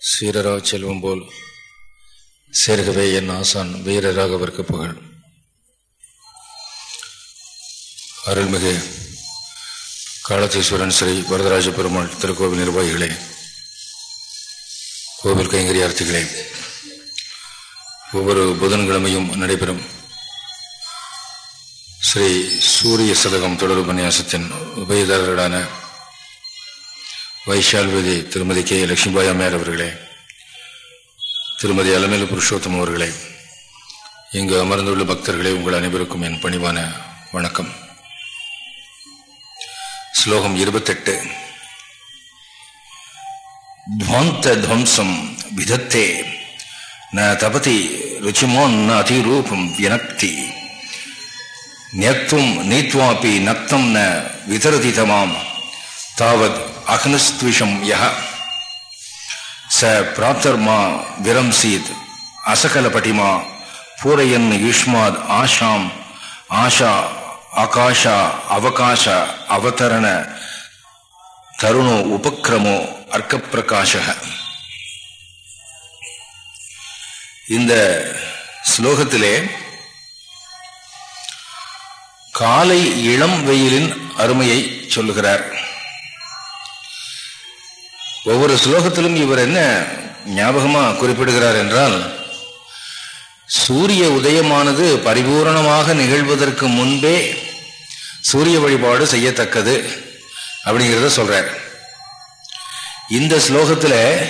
சீரரா செல்வம் போல் சேர்கவே என் ஆசான் வீரராக அவருக்கு புகழ். அருள்மிகு காலத்தீஸ்வரன் ஸ்ரீ வரதராஜ பெருமாள் திருக்கோவில் நிர்வாகிகளே கோவில் கைங்கரியார்த்திகளே ஒவ்வொரு புதன்கிழமையும் நடைபெறும் ஸ்ரீ சூரிய சதகம் தொடர் உபன்யாசத்தின் உபயதாரர்களான வைஷால்பதி திருமதி கே லட்சுமிபாய் அம்மையார் அவர்களே திருமதி அலமேலு புருஷோத்தம் அவர்களே இங்கு அமர்ந்துள்ள பக்தர்களே உங்கள் அனைவருக்கும் என் பணிவான வணக்கம். ஸ்லோகம் இருபத்தெட்டு. துவந்த துவம்சம் விதத்தே ந தபதி ருச்சிமோன் ந அதிரூபம் வினக்தி நியத்துவம் நீத்வாபி நக்தம் ந விதரதி தமாம் தாவத் அக்னஸ்துவிஷம் யக ச பிராப்தர்மா விரம்சீத். அசகலபட்டிமா பூரையன் யுஷ்மாத் ஆஷாம். ஆஷா ஆகாஷ அவகாஷ அவதரண தருணோ உபக்கிரமோ அர்க்கப்பிரகாஷ இந்த ஸ்லோகத்திலே காலை இளம் வெயிலின் அருமையை சொல்லுகிறார். ஒவ்வொரு ஸ்லோகத்திலும் இவர் என்ன ஞாபகமா குறிப்பிடுகிறார் என்றால் சூரிய உதயமானது பரிபூரணமாக நிகழ்வதற்கு முன்பே சூரிய வழிபாடு செய்யத்தக்கது அப்படிங்கிறத சொல்றார். இந்த ஸ்லோகத்தில்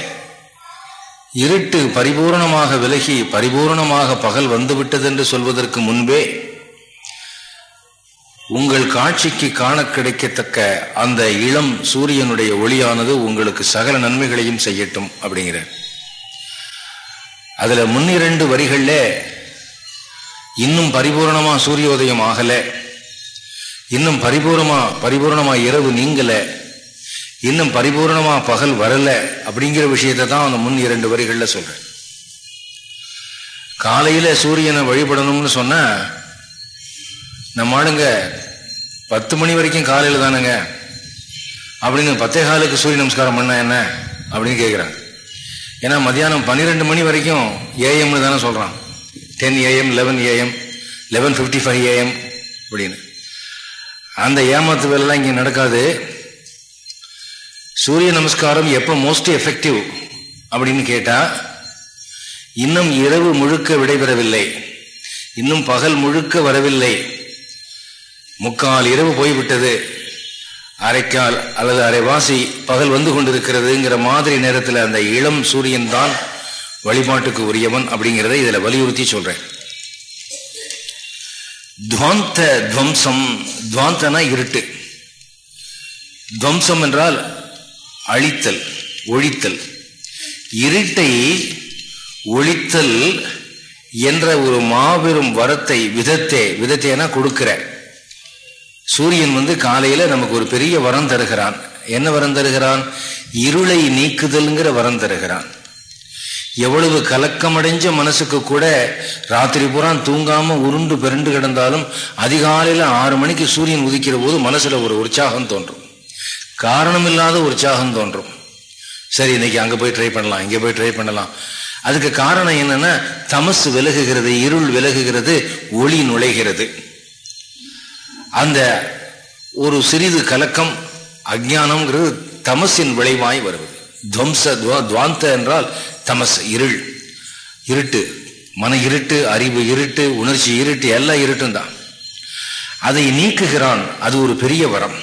இருட்டு பரிபூரணமாக விலகி பரிபூரணமாக பகல் வந்துவிட்டது என்று சொல்வதற்கு முன்பே உங்கள் காட்சிக்கு காண கிடைக்கத்தக்க அந்த இளம் சூரியனுடைய ஒளியானது உங்களுக்கு சகல நன்மைகளையும் செய்யட்டும் அப்படிங்கிற அதுல முன்னிரண்டு வரிகள்ல இன்னும் பரிபூர்ணமா சூரியோதயம் ஆகல இன்னும் பரிபூர்ணமா பரிபூர்ணமா இரவு நீங்கல இன்னும் பரிபூர்ணமா பகல் வரல அப்படிங்கிற விஷயத்தை தான் அந்த முன் இரண்டு வரிகளில் சொல்றேன் காலையில சூரியனை வழிபடணும்னு சொன்னா நம்ம ஆளுங்க பத்து மணி வரைக்கும் காலையில் தானுங்க? அப்படின்னு பத்தே காலுக்கு சூரிய நமஸ்காரம் பண்ண என்ன? அப்படின்னு கேட்குறாங்க ஏன்னா மதியானம் பன்னிரெண்டு மணி வரைக்கும் ஏஎம்னு தானே சொல்கிறான் ten AM eleven AM eleven fifty five AM அப்படின்னு. அந்த ஏமாத்து வேலைலாம் இங்கே நடக்காது. சூரிய நமஸ்காரம் எப்போ மோஸ்ட் எஃபெக்டிவ் அப்படின்னு கேட்டால் இன்னும் இரவு முழுக்க விடைபெறவில்லை. இன்னும் பகல் முழுக்க வரவில்லை. முக்கால் இரவு போய்விட்டது. அரைக்கால் அல்லது அரைவாசி பகல் வந்து கொண்டிருக்கிறதுங்கிற மாதிரி நேரத்தில் அந்த இளம் சூரியன் தான் வழிபாட்டுக்கு உரியவன் அப்படிங்கிறத இதில் வலியுறுத்தி சொல்றேன். துவாந்த துவம்சம் துவாந்தனா இருட்டு. துவம்சம் என்றால் அழித்தல் ஒழித்தல். இருட்டை ஒழித்தல் என்ற ஒரு மாபெரும் வரத்தை விதத்தை விதத்தைனா கொடுக்கிற சூரியன் வந்து காலையில நமக்கு ஒரு பெரிய வரம் தருகிறான். என்ன வரம் தருகிறான்? இருளை நீக்குதல்ங்கிற வரம் தருகிறான். எவ்வளவு கலக்கமடைஞ்ச மனசுக்கு கூட ராத்திரி பூரா தூங்காம உருண்டு பெருண்டு கிடந்தாலும் அதிகாலையில் ஆறு மணிக்கு சூரியன் உதிக்கிற போது மனசுல ஒரு உற்சாகம் தோன்றும். காரணம் இல்லாத உற்சாகம் தோன்றும். சரி இன்னைக்கு அங்கே போய் ட்ரை பண்ணலாம் இங்கே போய் ட்ரை பண்ணலாம். அதுக்கு காரணம் என்னன்னா தமசு விலகுகிறது இருள் விலகுகிறது ஒளி நுழைகிறது. அந்த ஒரு சிறிது கலக்கம் அஜானம்ங்கிறது தமசின் விளைவாய் வருவது. துவம்ச துவாந்த என்றால் தமஸ் இருள். இருட்டு. மன இருட்டு அறிவு இருட்டு உணர்ச்சி இருட்டு எல்லாம் இருட்டும் தான். அதை நீக்குகிறான் அது ஒரு பெரிய வரம்.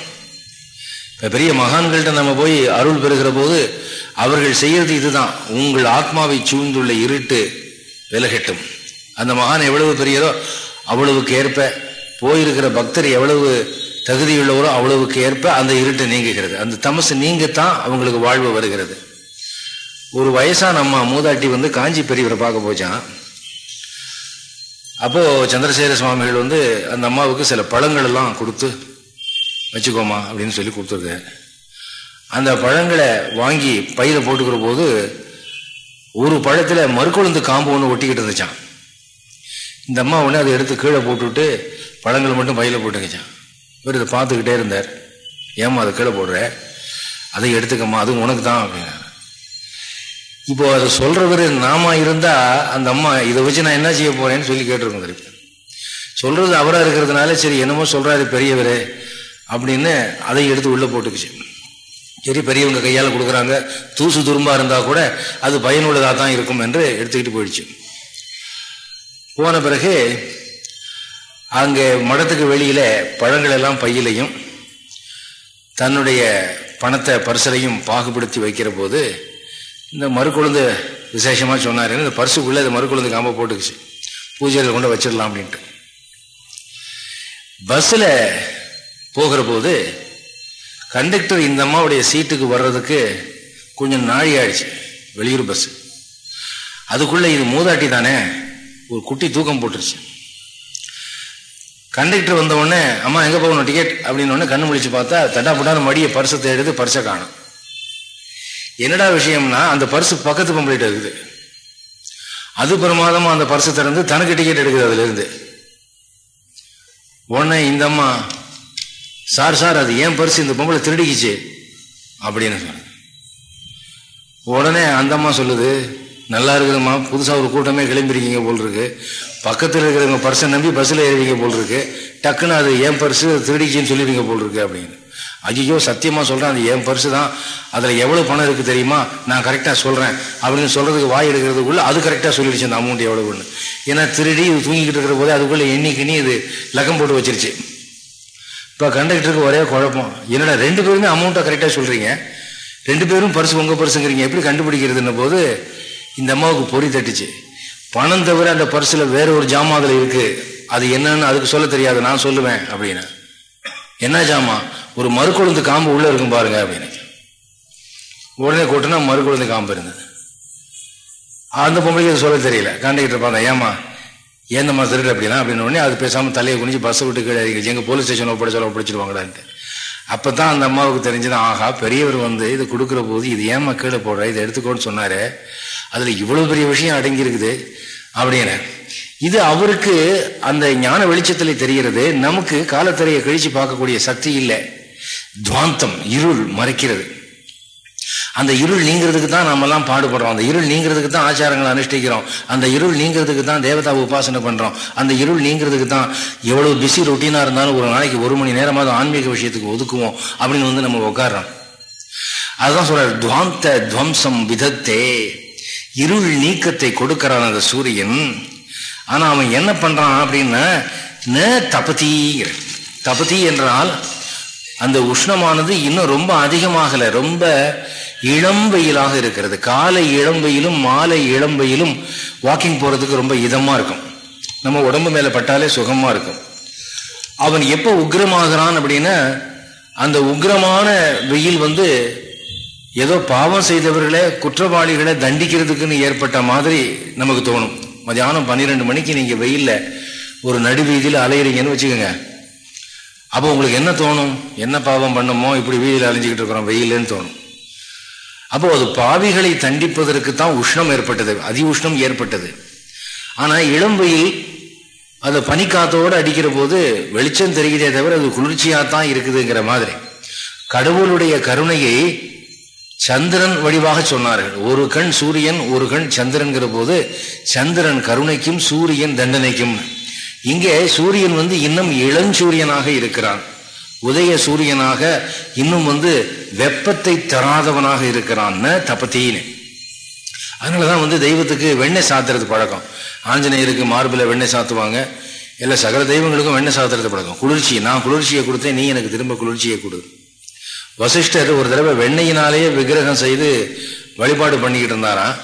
இப்போ பெரிய மகான்கள்ட்ட நம்ம போய் அருள் பெறுகிற போது அவர்கள் செய்யறது இதுதான். உங்கள் ஆத்மாவை சூழ்ந்துள்ள இருட்டு விலகட்டும். அந்த மகான் எவ்வளவு பெரியதோ அவ்வளவுக்கு ஏற்ப போயிருக்கிற பக்தர் எவ்வளவு தகுதியுள்ளவரோ அவ்வளவுக்கு ஏற்ப அந்த இருட்டு நீங்குகிறது. அந்த தமசு நீங்கத்தான் அவங்களுக்கு வாழ்வு வருகிறது. ஒரு வயசான அம்மா மூதாட்டி வந்து காஞ்சி பெரியவரை பார்க்க போச்சான் அப்போது சந்திரசேகர சுவாமிகள் வந்து அந்த அம்மாவுக்கு சில பழங்கள் எல்லாம் கொடுத்து வச்சுக்கோமா அப்படின்னு சொல்லி கொடுத்துருக்க அந்த பழங்களை வாங்கி பையில போட்டுக்கிற போது ஒரு பழத்தில் மறுக்குழுந்து காம்பு ஒன்று ஒட்டிக்கிட்டு இருந்துச்சான் இந்த அம்மா உடனே அதை எடுத்து கீழே போட்டுவிட்டு பழங்கள் மட்டும் பையில போட்டுக்கிச்சான். இவர் இதை பார்த்துக்கிட்டே இருந்தார். ஏம்மா அதை கீழே போடுற? அதை எடுத்துக்கம்மா அதுவும் உனக்கு தான் அப்படின்னாரு. இப்போ அதை சொல்றவர் நாம இருந்தா அந்த அம்மா இதை வச்சு நான் என்ன செய்ய போறேன்னு சொல்லி கேட்டிருக்கோம் திருப்பி சொல்றது அவராக இருக்கிறதுனால சரி என்னமோ சொல்றாரு பெரியவர் அப்படின்னு அதை எடுத்து உள்ள போட்டுக்குச்சு. சரி பெரியவங்க கையால் கொடுக்குறாங்க. தூசு துரும்பா இருந்தா கூட அது பயனுள்ளதாக தான் இருக்கும் என்று எடுத்துக்கிட்டு போயிடுச்சு. போன பிறகு அங்கே மடத்துக்கு வெளியில பழங்கள் எல்லாம் பையிலையும் தன்னுடைய பணத்தை பரிசலையும் பாகுபடுத்தி வைக்கிற போது இந்த மறுக்குழுந்து விசேஷமாக சொன்னார். இந்த பரிசுக்குள்ளே இந்த மறுக்குழுந்து காம்ப போட்டுக்குச்சு. பூஜைகள் கொண்டு வச்சிடலாம் அப்படின்ட்டு. பஸ்ஸில் போகிற போது கண்டக்டர் இந்த அம்மாவுடைய சீட்டுக்கு வர்றதுக்கு கொஞ்சம் நாழி ஆயிடுச்சு. வெளியூர் பஸ். அதுக்குள்ளே இது மூதாட்டி தானே? ஒரு குட்டி தூக்கம் போட்டுருச்சு. கண்டக்டர் வந்த உடனே அம்மா எங்கே போகணும்? டிக்கெட் அப்படின்னு உடனே கண்ணு முடிச்சு பார்த்தா தட்டாப்பட்டான மடியை பரிசை தேடுது பரிசை காணும். என்னடா விஷயம்னா அந்த பரிசு பக்கத்து பொம்பளைட்டு இருக்குது. அது பிரமாதமா அந்த பரிசு திறந்து தனக்கு டிக்கெட் எடுக்குது அதுல இருந்து உடனே இந்த அம்மா சார் சார் அது ஏன் பரிசு இந்த பொம்பளை திருடிக்கிச்சு? அப்படின்னு சொன்ன உடனே அந்த அம்மா சொல்லுது நல்லா இருக்கிறமா புதுசாக ஒரு கூட்டமே கிளம்பிருக்கீங்க போல் இருக்கு பக்கத்தில் இருக்கிறவங்க பர்சன் நம்பி பஸ்ஸில் ஏறுவீங்க போல் இருக்கு டக்குன்னு அது ஏன் பர்ஸு திருடிச்சின்னு சொல்லிடுவீங்க போல் இருக்கு அப்படின்னு. ஐயோ சத்தியமாக சொல்கிறேன் அது என் பர்ஸு தான். அதில் எவ்வளோ பணம் இருக்குது தெரியுமா? நான் கரெக்டாக சொல்கிறேன் அப்படின்னு சொல்கிறதுக்கு வாய் எடுக்கிறதுக்குள்ளே அது கரெக்டாக சொல்லிடுச்சு அந்த அமௌண்ட் எவ்வளோன்னு ஏன்னா திருடி இது தூங்கிக்கிட்டு இருக்கிற போதே அதுக்குள்ளே எண்ணிக்கினி இது லக்கம் போட்டு வச்சிருச்சு. இப்போ கண்டக்டருக்கு ஒரே குழப்பம். என்னடா ரெண்டு பேருமே அமௌண்ட்டை கரெக்டாக சொல்கிறீங்க ரெண்டு பேரும் பர்ஸ் உங்கள் பர்ஸுங்கிறீங்க. எப்படி கண்டுபிடிக்கிறதுன்ன போது இந்த அம்மாவுக்கு பொறி தட்டுச்சு. பணம் தவிர அந்த பர்ஸில் வேற ஒரு ஜாமா அதில் இருக்கு. அது என்னன்னு அதுக்கு சொல்ல தெரியாது. நான் சொல்லுவேன் அப்படின்னு. என்ன ஜாமா? ஒரு மறுக்குழுந்து காம்பு உள்ள இருக்கும் பாருங்க அப்படின்னு. உடனே கூட்டினா மறுக்குழுந்து காம்பு இருந்தது. அந்த பொம்பளைக்கு சொல்ல தெரியல. கண்டக்டர் பார்த்தா ஏமா ஏந்தம்மா திருட்டு அப்படின்னா அப்படின்னு உடனே அது பேசாமல் தலையை குனிஞ்சு பஸ்ஸை விட்டு கீழே எங்கள் போலீஸ் ஸ்டேஷன் ஒப்படைச்சாலும் ஒப்படைச்சிடுவாங்களான்ட்டு. அப்போ தான் அந்த அம்மாவுக்கு தெரிஞ்சது ஆகா பெரியவர் வந்து இது கொடுக்குற போது இது ஏமா கீழே போடுற? இதை எடுத்துக்கோன்னு சொன்னார். அதில் இவ்வளோ பெரிய விஷயம் அடங்கி இருக்குது அப்படின்னு இது அவருக்கு அந்த ஞான வெளிச்சத்தில் தெரிகிறது. நமக்கு காலத்திரையை கழிச்சு பார்க்கக்கூடிய சக்தி இல்லை. துவாந்தம் இருள் மறைக்கிறது. அந்த இருள் நீங்கிறதுக்கு தான் நாமெல்லாம் பாடுபடுறோம். அந்த இருள் நீங்கிறதுக்கு தான் ஆச்சாரங்களை அனுஷ்டிக்கிறோம். அந்த இருள் நீங்கிறதுக்கு தான் தேவதா உபாசனை பண்ணுறோம் அந்த இருள் நீங்கிறதுக்கு தான் எவ்வளோ பிஸி ரொட்டீனாக இருந்தாலும் ஒரு நாளைக்கு ஒரு மணி நேரமாவது ஆன்மீக விஷயத்துக்கு ஒதுக்குவோம் அப்படின்னு வந்து நம்ம உட்காடுறோம் அதுதான் சொல்கிறார் துவாந்த துவம்சம் விதத்தே. இருள் நீக்கத்தை கொடுக்கிறான் அந்த சூரியன். ஆனால் அவன் என்ன பண்ணுறான் அப்படின்னா ந தபதீர் தபதி என்றால் அந்த உஷ்ணமானது இன்னும் ரொம்ப அதிகமாகலை ரொம்ப இளம் வெயிலாக இருக்கிறது. காலை இளம் வெயிலும் மாலை இளம் வெயிலும் வாக்கிங் போகிறதுக்கு ரொம்ப இதமாக இருக்கும். நம்ம உடம்பு மேலே பட்டாலே சுகமாக இருக்கும். அவன் எப்போ உக்ரமாகிறான் அப்படின்னா அந்த உக்ரமான வெயில் வந்து ஏதோ பாவம் செய்தவர்களை குற்றவாளிகளை தண்டிக்கிறதுக்குன்னு ஏற்பட்ட மாதிரி நமக்கு தோணும். மதியானம் பன்னிரெண்டு மணிக்கு நீங்கள் வெயிலில் ஒரு நடுவீதியில் அலையிறீங்கன்னு வச்சுக்கோங்க. அப்போ உங்களுக்கு என்ன தோணும்? என்ன பாவம் பண்ணமோ? இப்படி வீதியில் அலைஞ்சிக்கிட்டு இருக்கிறோம் வெயிலுன்னு தோணும். அப்போ அது பாவிகளை தண்டிப்பதற்கு தான் உஷ்ணம் ஏற்பட்டது. அதி உஷ்ணம் ஏற்பட்டது. ஆனால் இளம் வெயில் அது பனிக்காத்தோடு அடிக்கிற போது வெளிச்சம் தெரிகிறதே தவிர அது குளிர்ச்சியாக தான் இருக்குதுங்கிற மாதிரி. கடவுளுடைய கருணையை சந்திரன் வடிவாக சொன்னார்கள். ஒரு கண் சூரியன் ஒரு கண் சந்திரன்கிற போது சந்திரன் கருணைக்கும் சூரியன் தண்டனைக்கும். இங்கே சூரியன் வந்து இன்னும் இளஞ்சூரியனாக இருக்கிறான். உதய சூரியனாக இன்னும் வந்து வெப்பத்தை தராதவனாக இருக்கிறான். தப்பத்தின்னு அதனாலதான் வந்து தெய்வத்துக்கு வெண்ணெய் சாத்துறது பழக்கம். ஆஞ்சநேயருக்கு மார்பில் வெண்ணெய் சாத்துவாங்க. இல்லை சகல தெய்வங்களுக்கும் வெண்ணெய் சாத்துறது பழக்கம். குளிர்ச்சி நான் குளிர்ச்சியை கொடுத்தேன் நீ எனக்கு திரும்ப குளிர்ச்சியை கொடு. வசிஷ்டர் ஒரு தடவை வெண்ணையினாலேயே விக்கிரகம் செய்து வழிபாடு பண்ணிக்கிட்டு இருந்தாராம்.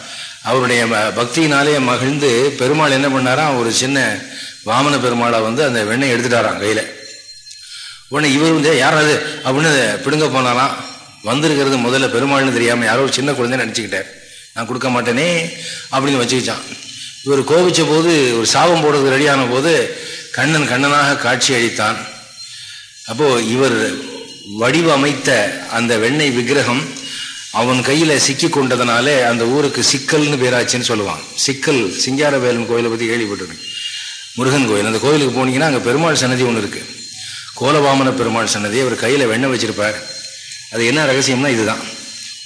அவருடைய பக்தியினாலேயே மகிழ்ந்து பெருமாள் என்ன பண்ணாராம் ஒரு சின்ன வாமன பெருமாளை வந்து அந்த வெண்ணெய் எடுத்துட்டாராம் கையில். உடனே இவர் வந்து யாராவது அப்படின்னு பிடுங்க போனாராம். வந்திருக்கிறது முதல்ல பெருமாள்னு தெரியாமல் யாரோ ஒரு சின்ன குழந்தை நினச்சிக்கிட்டார். நான் கொடுக்க மாட்டேனே அப்படின்னு வச்சுக்கிச்சான் இவர் கோபிச்ச போது ஒரு சாபம் போடுறது ரெடியான போது கண்ணன் கண்ணனாக காட்சி அளித்தான். அப்போது இவர் வடிவமைத்த அந்த வெண்ணெய் விக்கிரகம் அவன் கையில சிக்கி கொண்டதுனாலே அந்த ஊருக்கு சிக்கல்னு பேராச்சுன்னு சொல்லுவான் சிக்கல் சிங்காரவேலன் கோயிலை பத்தி கேள்விப்பட்டிருக்கேன். முருகன் கோயில். அந்த கோயிலுக்கு போனீங்கன்னா அங்கே பெருமாள் சன்னதி ஒன்று இருக்கு. கோலவாமன பெருமாள் சன்னதி அவர் கையில் வெண்ணெய் வச்சிருப்பார். அது என்ன ரகசியம்னா இதுதான்.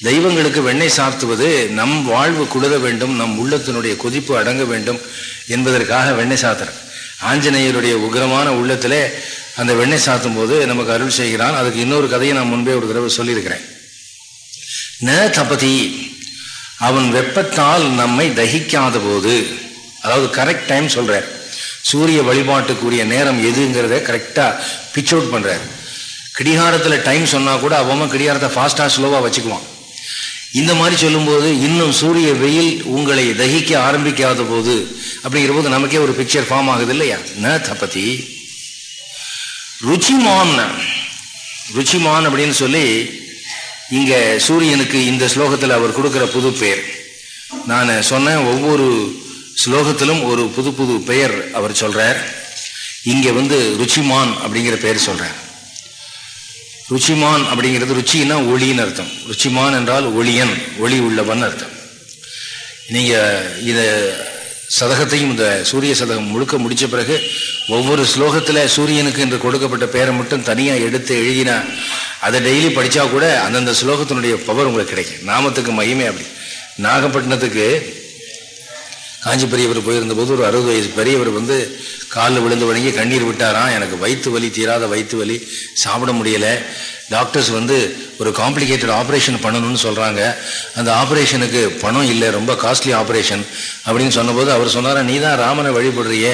தெய்வங்களுக்கு வெண்ணெய் சாத்துவது நம் வாழ்வு குளிர வேண்டும் நம் உள்ளத்தினுடைய கொதிப்பு அடங்க வேண்டும் என்பதற்காக வெண்ணெய் சாத்துறேன். ஆஞ்சநேயருடைய உக்ரமான உள்ளத்திலே அந்த வெண்ணெய் சாத்தும் போது நமக்கு அருள் செய்கிறான். அதுக்கு இன்னொரு கதையை நான் முன்பே ஒரு தடவை சொல்லியிருக்கிறேன். ந தபதி. அவன் வெப்பத்தால் நம்மை தகிக்காத போது அதாவது கரெக்ட் டைம் சொல்கிறார் சூரிய வழிபாட்டுக்குரிய நேரம் எதுங்கிறத கரெக்டாக பிச் அவுட் பண்ணுறார் கிடிகாரத்தில் டைம் சொன்னால் கூட அவன் கிடிகாரத்தை ஃபாஸ்ட்டாக ஸ்லோவாக வச்சுக்குவான். இந்த மாதிரி சொல்லும்போது இன்னும் சூரிய வெயில் உங்களை தகிக்க ஆரம்பிக்காத போது அப்படிங்கிற போது நமக்கே ஒரு பிக்சர் ஃபார்ம் ஆகுது இல்லையா? ந தபதி. ருச்சிமான் ருச்சிமான் அப்படின்னு சொல்லி இங்க சூரியனுக்கு இந்த ஸ்லோகத்தில் அவர் கொடுக்கிற புது பெயர். நான் சொன்ன ஒவ்வொரு ஸ்லோகத்திலும் ஒரு புது புது பெயர் அவர் சொல்றார். இங்க வந்து ருச்சிமான் அப்படிங்கிற பெயர் சொல்றார். ருச்சிமான் அப்படிங்கிறது ருச்சின்னா ஒளின்னு அர்த்தம். ருச்சிமான் என்றால் ஒளியன் ஒளி உள்ளவன் அர்த்தம். நீங்க இதை சதகத்தையும் இந்த சூரிய சதகம் முழுக்க முடிச்ச பிறகு ஒவ்வொரு ஸ்லோகத்தில் சூரியனுக்கு என்று கொடுக்கப்பட்ட பேரை மட்டும் தனியாக எடுத்து எழுதினா அதை டெய்லி படித்தா கூட அந்தந்த ஸ்லோகத்தினுடைய பவர் உங்களுக்கு கிடைக்கும். நாமத்துக்கு மகிமை அப்படி. நாகப்பட்டினத்துக்கு காஞ்சி பெரியவர் போயிருந்த போது ஒரு அறுபது வயசு பெரியவர் வந்து காலில் விழுந்து வணங்கி கண்ணீர் விட்டாராம் எனக்கு வயிற்று வலி தீராத வயிற்று வலி சாப்பிட முடியலை. டாக்டர்ஸ் வந்து ஒரு காம்ப்ளிகேட்டட் ஆப்ரேஷன் பண்ணணும்னு சொல்கிறாங்க அந்த ஆப்ரேஷனுக்கு பணம் இல்லை ரொம்ப காஸ்ட்லி ஆப்ரேஷன் அப்படின்னு சொன்னபோது அவர் சொன்னாரா நீ தான் ராமனை வழிபடுறியே.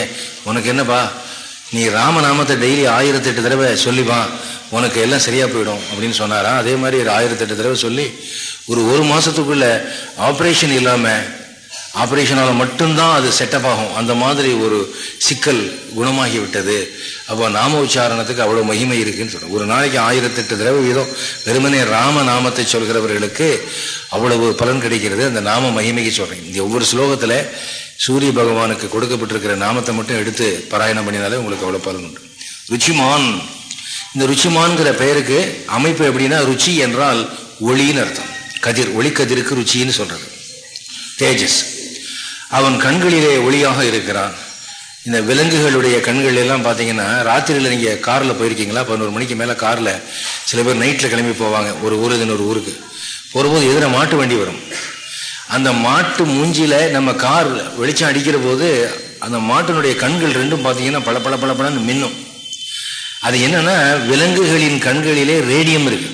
உனக்கு என்னப்பா? நீ ராமநாமத்தை டெய்லி ஆயிரத்தெட்டு தடவை சொல்லிப்பான் உனக்கு எல்லாம் சரியாக போயிடும். அப்படின்னு சொன்னாராம் அதே மாதிரி ஒரு ஆயிரத்தெட்டு தடவை சொல்லி ஒரு ஒரு மாதத்துக்குள்ளே ஆப்ரேஷன் இல்லாமல் ஆப்ரேஷனால் மட்டும்தான் அது செட்டப் ஆகும். அந்த மாதிரி ஒரு சிக்கல் குணமாகி விட்டது அப்போ நாம உச்சாரணத்துக்கு அவ்வளோ மகிமை இருக்குன்னு சொல்றேன் ஒரு நாளைக்கு ஆயிரத்தெட்டு தடவை வீதம் வெறுமனே ராம நாமத்தை சொல்கிறவர்களுக்கு அவ்வளவு பலன் கிடைக்கிறது. அந்த நாம மகிமைக்கு சொல்கிறேன் இந்த ஒவ்வொரு ஸ்லோகத்தில் சூரிய பகவானுக்கு கொடுக்கப்பட்டிருக்கிற நாமத்தை மட்டும் எடுத்து பாராயணம் பண்ணினாலே உங்களுக்கு அவ்வளோ பலன் உண்டு. ருச்சிமான். இந்த ருச்சிமான்கிற பெயருக்கு அமைப்பு எப்படின்னா ருச்சி என்றால் ஒளின்னு அர்த்தம். கதிர் ஒளிக்கதிருக்கு ருச்சின்னு சொல்கிறது தேஜஸ். அவன் கண்களிலே ஒளியாக இருக்கிறான். இந்த விலங்குகளுடைய கண்கள் எல்லாம் பார்த்தீங்கன்னா ராத்திரியில் நீங்கள் காரில் போயிருக்கீங்களா? பதினோரு மணிக்கு மேலே காரில் சில பேர் நைட்டில் கிளம்பி போவாங்க. ஒரு ஊர் இன்னொரு ஊருக்கு. போகிறபோது எதிர மாட்டு வண்டி வரும். அந்த மாட்டு மூஞ்சியில் நம்ம கார் வெளிச்சம் அடிக்கிற போது அந்த மாட்டினுடைய கண்கள் ரெண்டும் பார்த்தீங்கன்னா பல பல பல பலன்னு மின்னும். அது என்னன்னா விலங்குகளின் கண்களிலே ரேடியம் இருக்கு.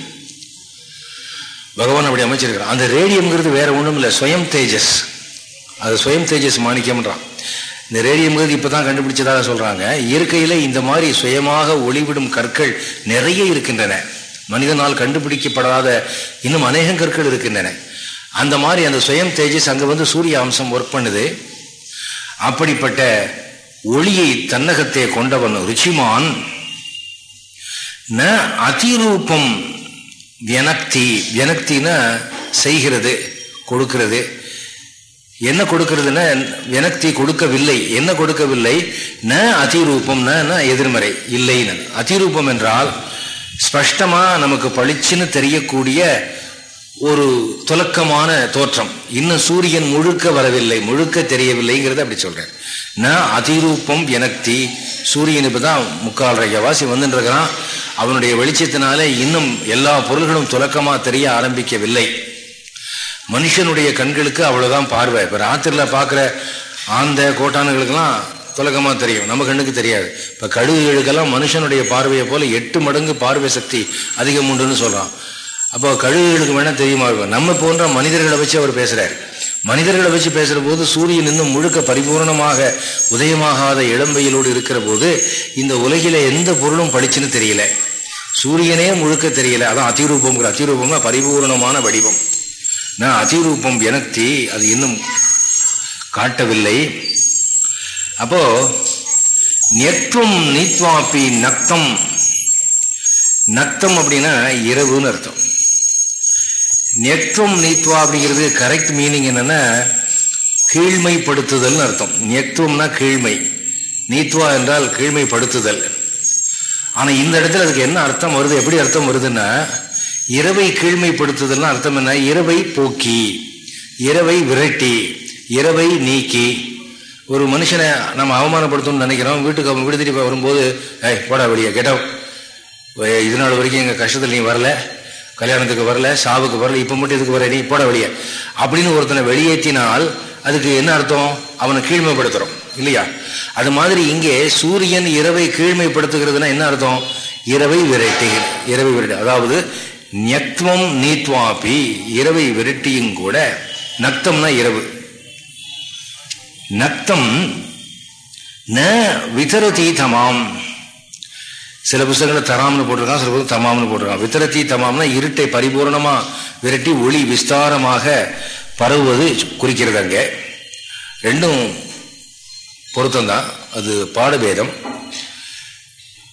பகவான் அப்படி அமைச்சிருக்கிறான் அந்த ரேடியம்ங்கிறது வேற ஒன்றும் இல்லை சுயம் தேஜஸ். அது சுயம் தேஜஸ் மாணிக்கம்ன்றான். இந்த ரேடியம்ங்கிறது இப்போ தான் கண்டுபிடிச்சதாக சொல்கிறாங்க இயற்கையில் இந்த மாதிரி சுயமாக ஒளிவிடும் கற்கள் நிறைய இருக்கின்றன. மனிதனால் கண்டுபிடிக்கப்படாத இன்னும் அநேகம் கற்கள் இருக்கின்றன. அந்த மாதிரி அந்த சுயம் தேஜஸ் அங்கே வந்து சூரிய அம்சம் ஒர்க் பண்ணுது. அப்படிப்பட்ட ஒளியை தன்னகத்தை கொண்டவன் ருச்சிமான். ந அதிரூபம் வியனக்தி. வியனக்தினா செய்கிறது கொடுக்கிறது. என்ன கொடுக்கறதுன்னா வினக்தி கொடுக்கவில்லை. என்ன கொடுக்கவில்லை? ந அதிரூபம் ந எதிர்மறை. இல்லைன்னு. அதிரூபம் என்றால் ஸ்பஷ்டமாக நமக்கு பளிச்சுன்னு தெரியக்கூடிய ஒரு துலக்கமான தோற்றம். இன்னும் சூரியன் முழுக்க வரவில்லை முழுக்க தெரியவில்லைங்கிறத அப்படி சொல்கிறேன் ந அதிரூபம் எனக்தி சூரியன் இப்பதான் முக்கால் வாசி வந்துருக்கிறான் அவனுடைய வெளிச்சத்தினாலே இன்னும் எல்லா பொருள்களும் துலக்கமாக தெரிய ஆரம்பிக்கவில்லை. மனுஷனுடைய கண்களுக்கு அவ்வளோதான் பார்வை. இப்போ ராத்திரியில் பார்க்குற ஆந்த கோட்டானுகளுக்கெல்லாம் துலகமாக தெரியும். நம்ம கண்ணுக்கு தெரியாது. இப்போ கழுகுகளுக்கெல்லாம் மனுஷனுடைய பார்வையை போல் எட்டு மடங்கு பார்வை சக்தி அதிகம் உண்டுன்னு சொல்கிறான் அப்போ கழுகுகளுக்கு வேணால் தெரியுமா? இருக்கும் நம்ம போன்ற மனிதர்களை வச்சு அவர் பேசுகிறார் மனிதர்களை வச்சு பேசுகிற போது சூரியன் இன்னும் முழுக்க பரிபூர்ணமாக உதயமாகாத இளம்பையிலோடு இருக்கிற போது இந்த உலகில எந்த பொருளும் படிச்சுன்னு தெரியல. சூரியனே முழுக்க தெரியல. அதான் அதிரூபம்ங்கிற அதிரூபம்னா பரிபூர்ணமான வடிவம். நான் அதிரூபம் எனக்கு அது இன்னும் காட்டவில்லை. அப்போ நெற்றும் நீத்வாப்பி நக்தம். நக்தம் அப்படின்னா இரவுன்னு அர்த்தம். நெற்றும் நீத்வா அப்படிங்கிறது கரெக்ட் மீனிங் என்னன்னா கீழ்மைப்படுத்துதல்னு அர்த்தம். நெத்துவம்னா கீழ்மை. நீத்வா என்றால் கீழ்மைப்படுத்துதல். ஆனால் இந்த இடத்துல அதுக்கு என்ன அர்த்தம் வருது? எப்படி அர்த்தம் வருதுன்னா இரவை கீழ்மைப்படுத்துதல்னா அர்த்தம் என்ன? இரவை போக்கி இரவை விரட்டி இரவை நீக்கி. ஒரு மனுஷனை நம்ம அவமானப்படுத்தணும்னு நினைக்கிறோம். வீட்டுக்கு அவன் வீடு திருப்பி வரும்போது ஏய் போடா வெளியே கேட்டா இது நாள் வரைக்கும் எங்கள் கஷ்டத்தில் நீ வரல கல்யாணத்துக்கு வரல சாவுக்கு வரல இப்போ மட்டும் இதுக்கு வர நீ? போட வெளியே. அப்படின்னு ஒருத்தனை வெளியேற்றினால் அதுக்கு என்ன அர்த்தம்? அவனை கீழ்மைப்படுத்துகிறோம் இல்லையா? அது மாதிரி இங்கே சூரியன் இரவை கீழ்மைப்படுத்துகிறதுனா என்ன அர்த்தம்? இரவை விரட்டி இரவை விரட்டி. அதாவது நெத்வம் நீத்வாபி இரவை விரட்டியும் கூட நத்தம்னா இரவு. நக்தம் ந விதரதி தமாம் சில புத்தகங்களை தராம்னு போட்டிருக்கான் சில புத்தகம் தமாம்னு போட்டிருக்கான். வித்தரத்தி தமாம்னா இருட்டை பரிபூர்ணமாக விரட்டி ஒளி விஸ்தாரமாக பரவுவது குறிக்கிறது அங்கே ரெண்டும் பொருத்தம்தான். அது பாடபேதம்.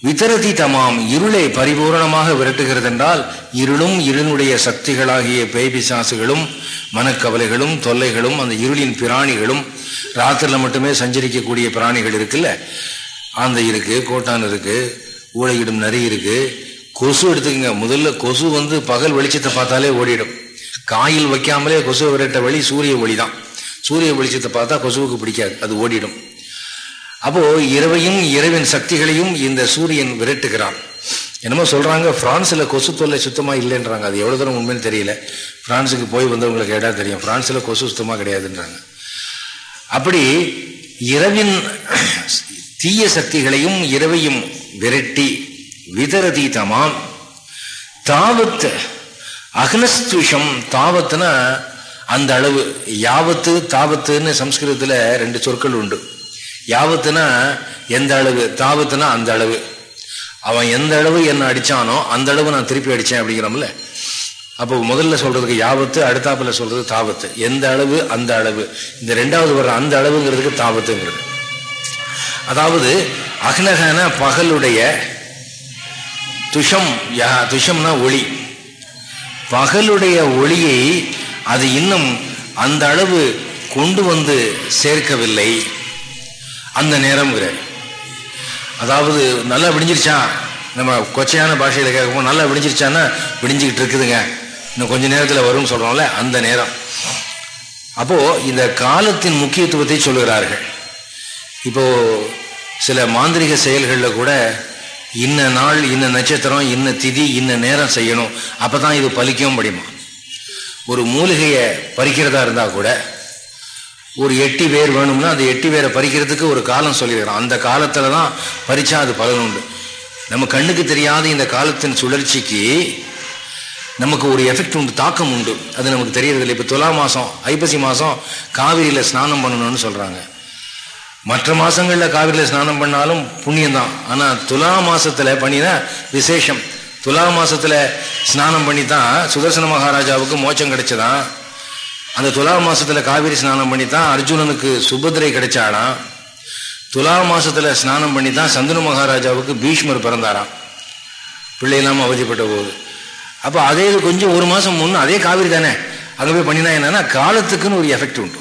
வித்தரதி தமாம் இருளை பரிபூரணமாக விரட்டுகிறது என்றால் இருளும் இருளுடைய சக்திகளாகிய பேபிசாசுகளும் மனக்கவலைகளும் தொல்லைகளும் அந்த இருளின் பிராணிகளும் ராத்திரில மட்டுமே சஞ்சரிக்கக்கூடிய பிராணிகள் இருக்குல்ல? ஆந்தை இருக்கு கோட்டான் இருக்கு ஊழையிடும் நரி இருக்கு. கொசு எடுத்துக்கங்க. முதல்ல கொசு வந்து பகல் வெளிச்சத்தை பார்த்தாலே ஓடிடும். காயில் வைக்காமலே கொசு விரட்ட வழி சூரிய ஒளி தான் சூரிய வெளிச்சத்தை பார்த்தா கொசுவுக்கு பிடிக்காது. அது ஓடிடும். அப்போ இரவையும் இரவின் சக்திகளையும் இந்த சூரியன் விரட்டுகிறான். என்னமோ சொல்றாங்க பிரான்ஸ்ல கொசு தொல்லை சுத்தமா இல்லைன்றாங்க. அது எவ்வளவு தூரம் உண்மைன்னு தெரியல. பிரான்ஸுக்கு போய் வந்தவங்களுக்கு கேட்டா தெரியும். பிரான்ஸ்ல கொசு சுத்தமா கிடையாதுன்றாங்க. அப்படி இரவின் தீய சக்திகளையும் இரவையும் விரட்டி விதரதீதமாம் தாவத்து அக்னஸ்துஷம் தாவத்துனா அந்த அளவு. யாவத்து தாவத்துன்னு சம்ஸ்கிருதத்துல ரெண்டு சொற்கள் உண்டு. யாவத்துனா எந்த அளவு தாவத்துனா அந்த அளவு. அவன் எந்த அளவு என்ன அடித்தானோ அந்த அளவு நான் திருப்பி அடித்தேன் அப்படிங்கிறோம்ல. அப்போ முதல்ல சொல்றதுக்கு யாவத்து அடுத்தாப்பில் சொல்றது தாவத்து எந்த அளவு அந்த அளவு. இந்த ரெண்டாவது வர்ற அந்த அளவுங்கிறதுக்கு தாவத்துங்கிறது அதாவது அகனகன பகலுடைய துஷம் யா துஷம்னா ஒளி. பகலுடைய ஒளியை அது இன்னும் அந்த அளவு கொண்டு வந்து சேர்க்கவில்லை. அந்த நேரம்ங்கிற அதாவது நல்லா விடிஞ்சிருச்சான் நம்ம கொச்சையான பாஷையில் கேட்கும்போது நல்லா விடிஞ்சிருச்சான்னா விடிஞ்சிக்கிட்டு இருக்குதுங்க. இன்னும் கொஞ்ச நேரத்தில் வரும்னு சொல்கிறோம்ல அந்த நேரம். அப்போது இந்த காலத்தின் முக்கியத்துவத்தை சொல்கிறார்கள் இப்போது சில மாந்திரிக செயல்களில் கூட இன்ன நாள் இன்ன நட்சத்திரம் இன்ன திதி இன்ன நேரம் செய்யணும். அப்பதான் இது பலிக்கவும் முடியுமா? ஒரு மூலிகையை பறிக்கிறதா இருந்தால் கூட ஒரு எட்டி வேர் வேணும்னா அந்த எட்டி வேரை பறிக்கிறதுக்கு ஒரு காலம் சொல்லிடுறோம் அந்த காலத்தில் தான் பறித்தா அது பலனுண்டு. நம்ம கண்ணுக்கு தெரியாத இந்த காலத்தின் சுழற்சிக்கு நமக்கு ஒரு எஃபெக்ட் உண்டு தாக்கம் உண்டு. அது நமக்கு தெரியறதில்லை. இப்போ துலா மாதம் ஐப்பசி மாதம் காவிரியில் ஸ்நானம் பண்ணணும்னு சொல்கிறாங்க மற்ற மாதங்களில் காவிரியில் ஸ்நானம் பண்ணாலும் புண்ணியம் தான் துலா மாதத்தில் பண்ணினா விசேஷம். துலா மாதத்தில் ஸ்நானம் பண்ணி தான் சுதர்சன மகாராஜாவுக்கு மோச்சம் கிடைச்சதான் அந்த துலா மாசத்துல காவிரி ஸ்நானம் பண்ணி தான் அர்ஜுனனுக்கு சுபத்திரை கிடைச்சாடாம் துலா மாசத்துல ஸ்நானம் பண்ணி தான் சந்தனு மகாராஜாவுக்கு பீஷ்மர் பிறந்தாராம். பிள்ளை இல்லாமல் அவதிப்பட்ட போது. அப்போ அதே இது கொஞ்சம் ஒரு மாசம் முன்னே அதே காவிரி தானே. அங்கே போய் பண்ணினா என்னன்னா காலத்துக்குன்னு ஒரு எஃபெக்ட் உண்டு.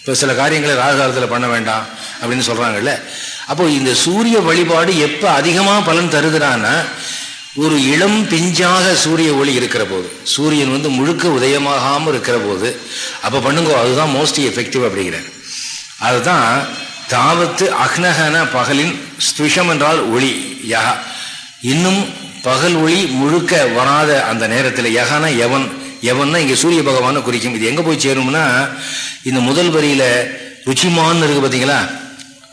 இப்போ சில காரியங்களை ராஜகாலத்தில் பண்ண வேண்டாம் அப்படின்னு சொல்கிறாங்கல்ல அப்போ இந்த சூரிய வழிபாடு எப்போ அதிகமாக பலன் தருகிறான்னா ஒரு இளம் பிஞ்சாக சூரிய ஒளி இருக்கிற போது சூரியன் வந்து முழுக்க உதயமாகாமல் இருக்கிற போது அப்போ பண்ணுங்க அதுதான் மோஸ்ட் எஃபெக்டிவ் அப்படிங்கிறார். அதுதான் தாவத்து அக்னகன பகலின் ஸ்துஷம் என்றால் ஒளி. யகா இன்னும் பகல் ஒளி முழுக்க வராத அந்த நேரத்தில் யகானா எவன் எவன்னா இங்கே சூரிய பகவானை குறிக்கும். இது எங்கே போய் சேரும்னா இந்த முதல் வரியில் ருச்சிமான்னு இருக்கு பார்த்தீங்களா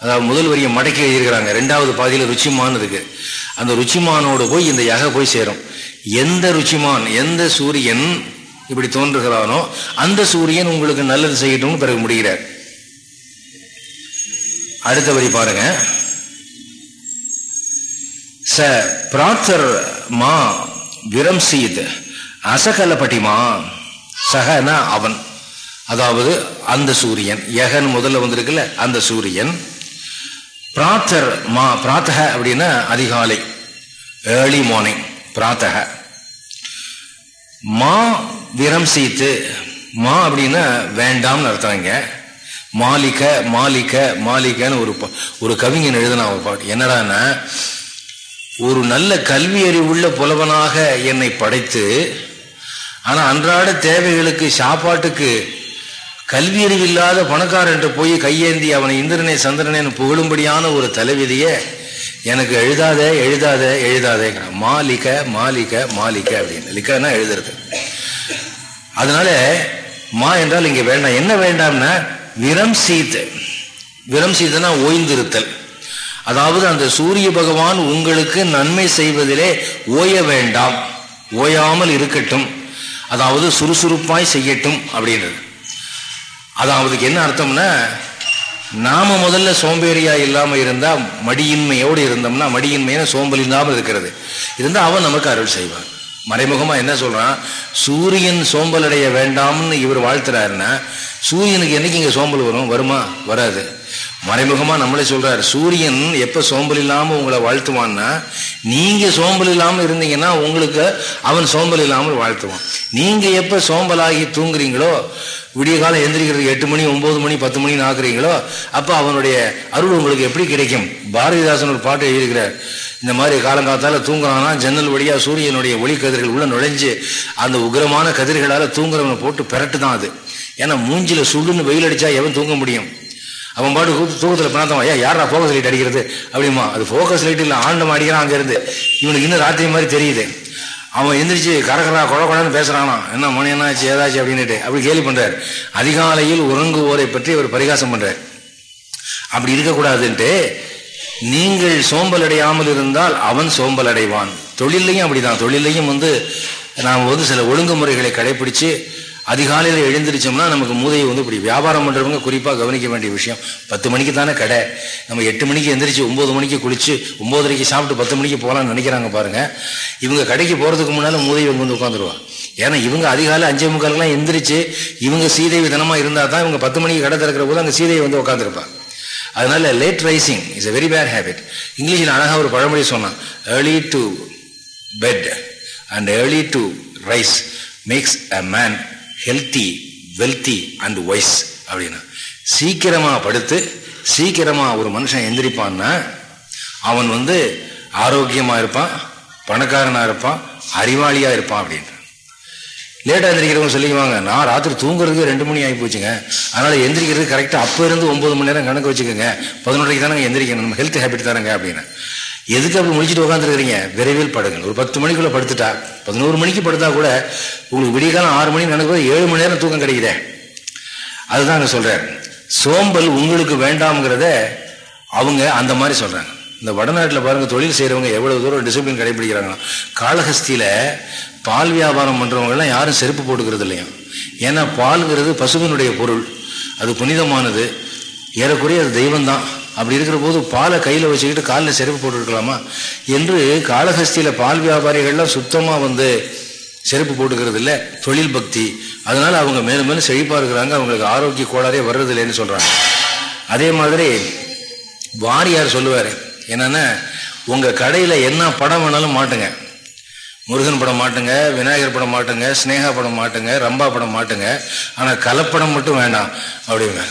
அதாவது முதல் வரியை மடக்கி எழுதியிருக்கிறாங்க. ரெண்டாவது பாதியில் ருச்சிமான் இருக்கு. அந்த ருச்சிமானோடு போய் இந்த யக போய் சேரும். எந்த ருச்சிமான் எந்த சூரியன் இப்படி தோன்றுகிறானோ அந்த சூரியன் உங்களுக்கு நல்லது செய்யட்டும்னு பிறகு முடிகிறார். அடுத்த வரி பாருங்க. ச பிரார்த்தர் மா விரம்சீத் அசகலபட்டிமா சகனா அவன். அதாவது அந்த சூரியன் யகன் முதல்ல வந்திருக்குல்ல அந்த சூரியன். பிராத்தர் மா பிராத்தக அப்படின்னா அதிகாலை ஏர்லி மார்னிங் பிராத்தக. மா விரம்சீத்து மா அப்படின்னா வேண்டாம்னு அர்த்தங்க மாலிக்க மாலிக்க மாலிக்கன்னு ஒரு ஒரு கவிஞன் எழுதின ஒரு பாட்டு. என்னடான்னா ஒரு நல்ல கல்வி அறிவுள்ள புலவனாக என்னை படைத்து ஆனால் அன்றாட தேவைகளுக்கு சாப்பாட்டுக்கு கல்வி அறிவில்லாத பணக்காரன்ட்டு போய் கையேந்தி அவனை இந்திரனே சந்திரனேன்னு புகழும்படியான ஒரு தலைவிதிய எனக்கு எழுதாத எழுதாத எழுதாதேங்கிறான் மாலிக மாலிக மாலிக அப்படின்னு. லிக்கன்னா எழுதுறது. அதனால மா என்றால் இங்க வேண்டாம் என்ன வேண்டாம்னா விரம் சீத்து. விரம் சீத்துனா ஓய்ந்திருத்தல். அதாவது அந்த சூரிய பகவான் உங்களுக்கு நன்மை செய்வதிலே ஓய வேண்டாம். ஓயாமல் இருக்கட்டும். அதாவது சுறுசுறுப்பாய் செய்யட்டும் அப்படின்றது. அதாவது என்ன அர்த்தம்னா நாம முதல்ல சோம்பேறியா இல்லாம இருந்தா மடியின்மையோடு இருந்தோம்னா மடியின்மையான சோம்பல் இல்லாமல் இருக்கிறது. இருந்தா அவன் நமக்கு அருள் செய்வான். மறைமுகமா என்ன சொல்றான்? சூரியன் சோம்பல் அடைய வேண்டாம்னு இவர் வாழ்த்துறாருன்னா சூரியனுக்கு என்னைக்கு இங்க சோம்பல் வரும்? வருமா? வராது. மறைமுகமா நம்மளே சொல்றாரு சூரியன் எப்ப சோம்பல் இல்லாம உங்களை வாழ்த்துவான்னா நீங்க சோம்பல் இல்லாம இருந்தீங்கன்னா உங்களுக்கு அவன் சோம்பல் இல்லாமல் வாழ்த்துவான். நீங்க எப்ப சோம்பலாகி தூங்குறீங்களோ விடிய காலம் எந்திரிக்கிறது எட்டு மணி ஒன்பது மணி பத்து மணி ஆக்குறீங்களோ அப்ப அவனுடைய அருள் உங்களுக்கு எப்படி கிடைக்கும்? பாரதிதாசன் ஒரு பாட்டு எழுதியிருக்கிறார். இந்த மாதிரி காலங்காலத்தால தூங்குறான்னா ஜன்னல் வழியா சூரியனுடைய ஒளி கதிர்கள் உள்ள நுழைஞ்சு அந்த உக்ரமான கதிர்களால தூங்குறவனை போட்டு பெரட்டு தான் அது. ஏன்னா மூஞ்சில சுடுன்னு வெயில் அடிச்சா எவன் தூங்க முடியும்? அவன் பாட்டு தூக்கத்தில் பிராந்தம் ஐயா யாரா ஃபோக்கஸ் லைட் அடிக்கிறது? அப்படிமா அது ஃபோக்கஸ் லைட் இல்லை ஆண்டு அடிக்கிறான் அங்கேருந்து இவனுக்கு இன்னும் ராத்திரி மாதிரி தெரியுது. அவன் எந்திரிச்சு கரகரா கொழ கொழன்னு பேசுறானா. என்ன மணி என்னாச்சு ஏதாச்சு? அப்படின்னுட்டு அப்படி கேள்வி பண்றாரு. அதிகாலையில் உறங்குவோரை பற்றி அவர் பரிகாசம் பண்ணுறார் அப்படி இருக்கக்கூடாதுன்ட்டு நீங்கள் சோம்பல் அடையாமல் இருந்தால் அவன் சோம்பல் அடைவான். தொழிலையும் அப்படிதான். தொழிலையும் வந்து நாம் வந்து சில ஒழுங்குமுறைகளை கடைபிடிச்சு அதிகாலையில் எழுந்திரிச்சோம்னா நமக்கு மூதையை வந்து இப்படி வியாபாரம் பண்ணுறவங்க குறிப்பாக கவனிக்க வேண்டிய விஷயம். பத்து மணிக்கு தானே கடை. நம்ம எட்டு மணிக்கு எந்திரிச்சு ஒம்பது மணிக்கு குளிச்சு ஒம்பதரைக்கு சாப்பிட்டு பத்து மணிக்கு போகலான்னு நினைக்கிறாங்க பாருங்கள் இவங்க கடைக்கு போகிறதுக்கு முன்னால் மூதை இவங்க வந்து உட்காந்துருவாங்க ஏன்னா இவங்க அதிகாலை அஞ்சே முக்காலுக்கெல்லாம் எந்திரிச்சு இவங்க சீதை விதனமாக இருந்தால் தான் இவங்க பத்து மணிக்கு கடை திறக்கிற போது அங்கே சீதையை வந்து உட்காந்துருப்பாங்க அதனால late rising is a very bad habit இங்கிலீஷில் அழகாக ஒரு பழமொழி சொன்னான். Early to bed and early to rise makes a man healthy wealthy and wise அப்படின்னா. சீக்கிரமாக படுத்து சீக்கிரமாக ஒரு மனுஷன் எந்திரிப்பான்னா அவன் வந்து ஆரோக்கியமாக இருப்பான் பணக்காரனாக இருப்பான் அறிவாளியாக இருப்பான் அப்படின்ட்டு லேட்டாக எந்திரிக்கிறவங்க சொல்லிக்குவாங்க நான் ராத்திரி தூங்குறதுக்கு ரெண்டு மணி ஆகி போச்சுங்க அதனால் எந்திரிக்கிறது கரெக்டாக அப்போ இருந்து ஒம்பது மணி நேரம் கணக்கு வச்சுக்கோங்க. பதினொன்றைக்கு தானே எந்திரிக்கணும். நம்ம ஹெல்த் ஹேபிட் தரங்க அப்படின்னு. எதுக்கு அப்படி முடிச்சுட்டு உட்காந்துருக்கிறீங்க விரைவில் படுங்கள். ஒரு பத்து மணிக்குள்ள படுத்துட்டா பதினோரு மணிக்கு படுத்தா கூட உங்களுக்கு விடியகாலம் ஆறு மணி நடக்கும்போது ஏழு மணி நேரம் தூக்கம் கிடைக்குதே. அதுதான் அங்கே சொல்கிறார் சோம்பல் உங்களுக்கு வேண்டாம்ங்கிறத அவங்க அந்த மாதிரி சொல்கிறாங்க இந்த வடநாட்டில் பாருங்கள் தொழில் செய்கிறவங்க எவ்வளோ தூரம் டிசிப்ளின் கடைபிடிக்கிறாங்க காலஹஸ்தியில் பால் வியாபாரம் பண்றவங்க யாரும் செருப்பு போட்டுக்கிறது இல்லையா ஏன்னா பால்ங்கிறது பசுவினுடைய பொருள். அது புனிதமானது. ஏறக்குறைய அது தெய்வம்தான். அப்படி இருக்கிற போது பாலை கையில் வச்சுக்கிட்டு காலில் செருப்பு போட்டுருக்கலாமா? என்று காளஹஸ்தியில் பால் வியாபாரிகள்லாம் சுத்தமாக வந்து செருப்பு போட்டுக்கிறது இல்லை தொழில் பக்தி. அதனால் அவங்க மேலும் மேலும் செழிப்பாக இருக்கிறாங்க அவங்களுக்கு ஆரோக்கிய கோளாறே வர்றது இல்லைன்னு சொல்கிறாங்க அதே மாதிரி வாரியார் சொல்லுவார் என்னென்னா உங்கள் கடையில் என்ன படம் வேணாலும் மாட்டுங்க. முருகன் படம் மாட்டுங்க விநாயகர் படம் மாட்டுங்க ஸ்னேகா படம் மாட்டுங்க ரம்பா படம் மாட்டுங்க. ஆனால் கலப்படம் மட்டும் வேண்டாம் அப்படிங்க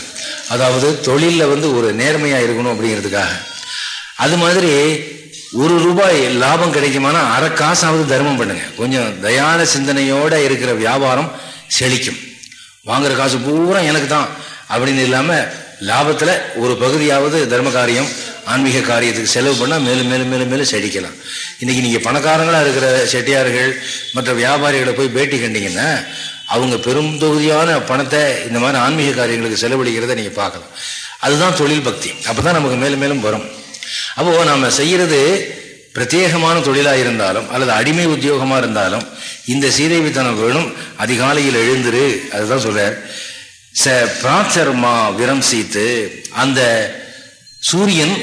அதாவது தொழிலில் வந்து ஒரு நேர்மையாக இருக்கணும் அப்படிங்கிறதுக்காக. அது மாதிரி ஒரு ரூபாய் லாபம் கிடைக்குமானா அரை காசாவது தர்மம் பண்ணுங்க. கொஞ்சம் தயான சிந்தனையோட இருக்கிற வியாபாரம் செழிக்கும். வாங்குற காசு பூரா எனக்கு தான். அப்படின்னு இல்லாமல் லாபத்தில் ஒரு பகுதியாவது தர்ம காரியம் ஆன்மீக காரியத்துக்கு செலவு பண்ணால் மேலும் மேலும் மேலும் மேலும் செடிக்கலாம். இன்றைக்கி நீங்கள் பணக்காரங்களாக இருக்கிற செட்டியார்கள் மற்ற வியாபாரிகளை போய் பேட்டி கண்டிங்கன்னா அவங்க பெரும் தொகுதியான பணத்தை இந்த மாதிரி ஆன்மீக காரியங்களுக்கு செலவழிக்கிறத நீங்கள் பார்க்கலாம். அதுதான் தொழில் பக்தி. அப்போ தான் நமக்கு மேலும் மேலும் வரும். அப்போது நாம் செய்கிறது பிரத்யேகமான தொழிலாக இருந்தாலும் அல்லது அடிமை உத்தியோகமாக இருந்தாலும் இந்த சீதைவித்தனம் வேணும். அதிகாலையில் எழுந்துரு. அதுதான் சொல்கிறார் ச பிராச்சர்மா விரம்சித்து அந்த சூரியன்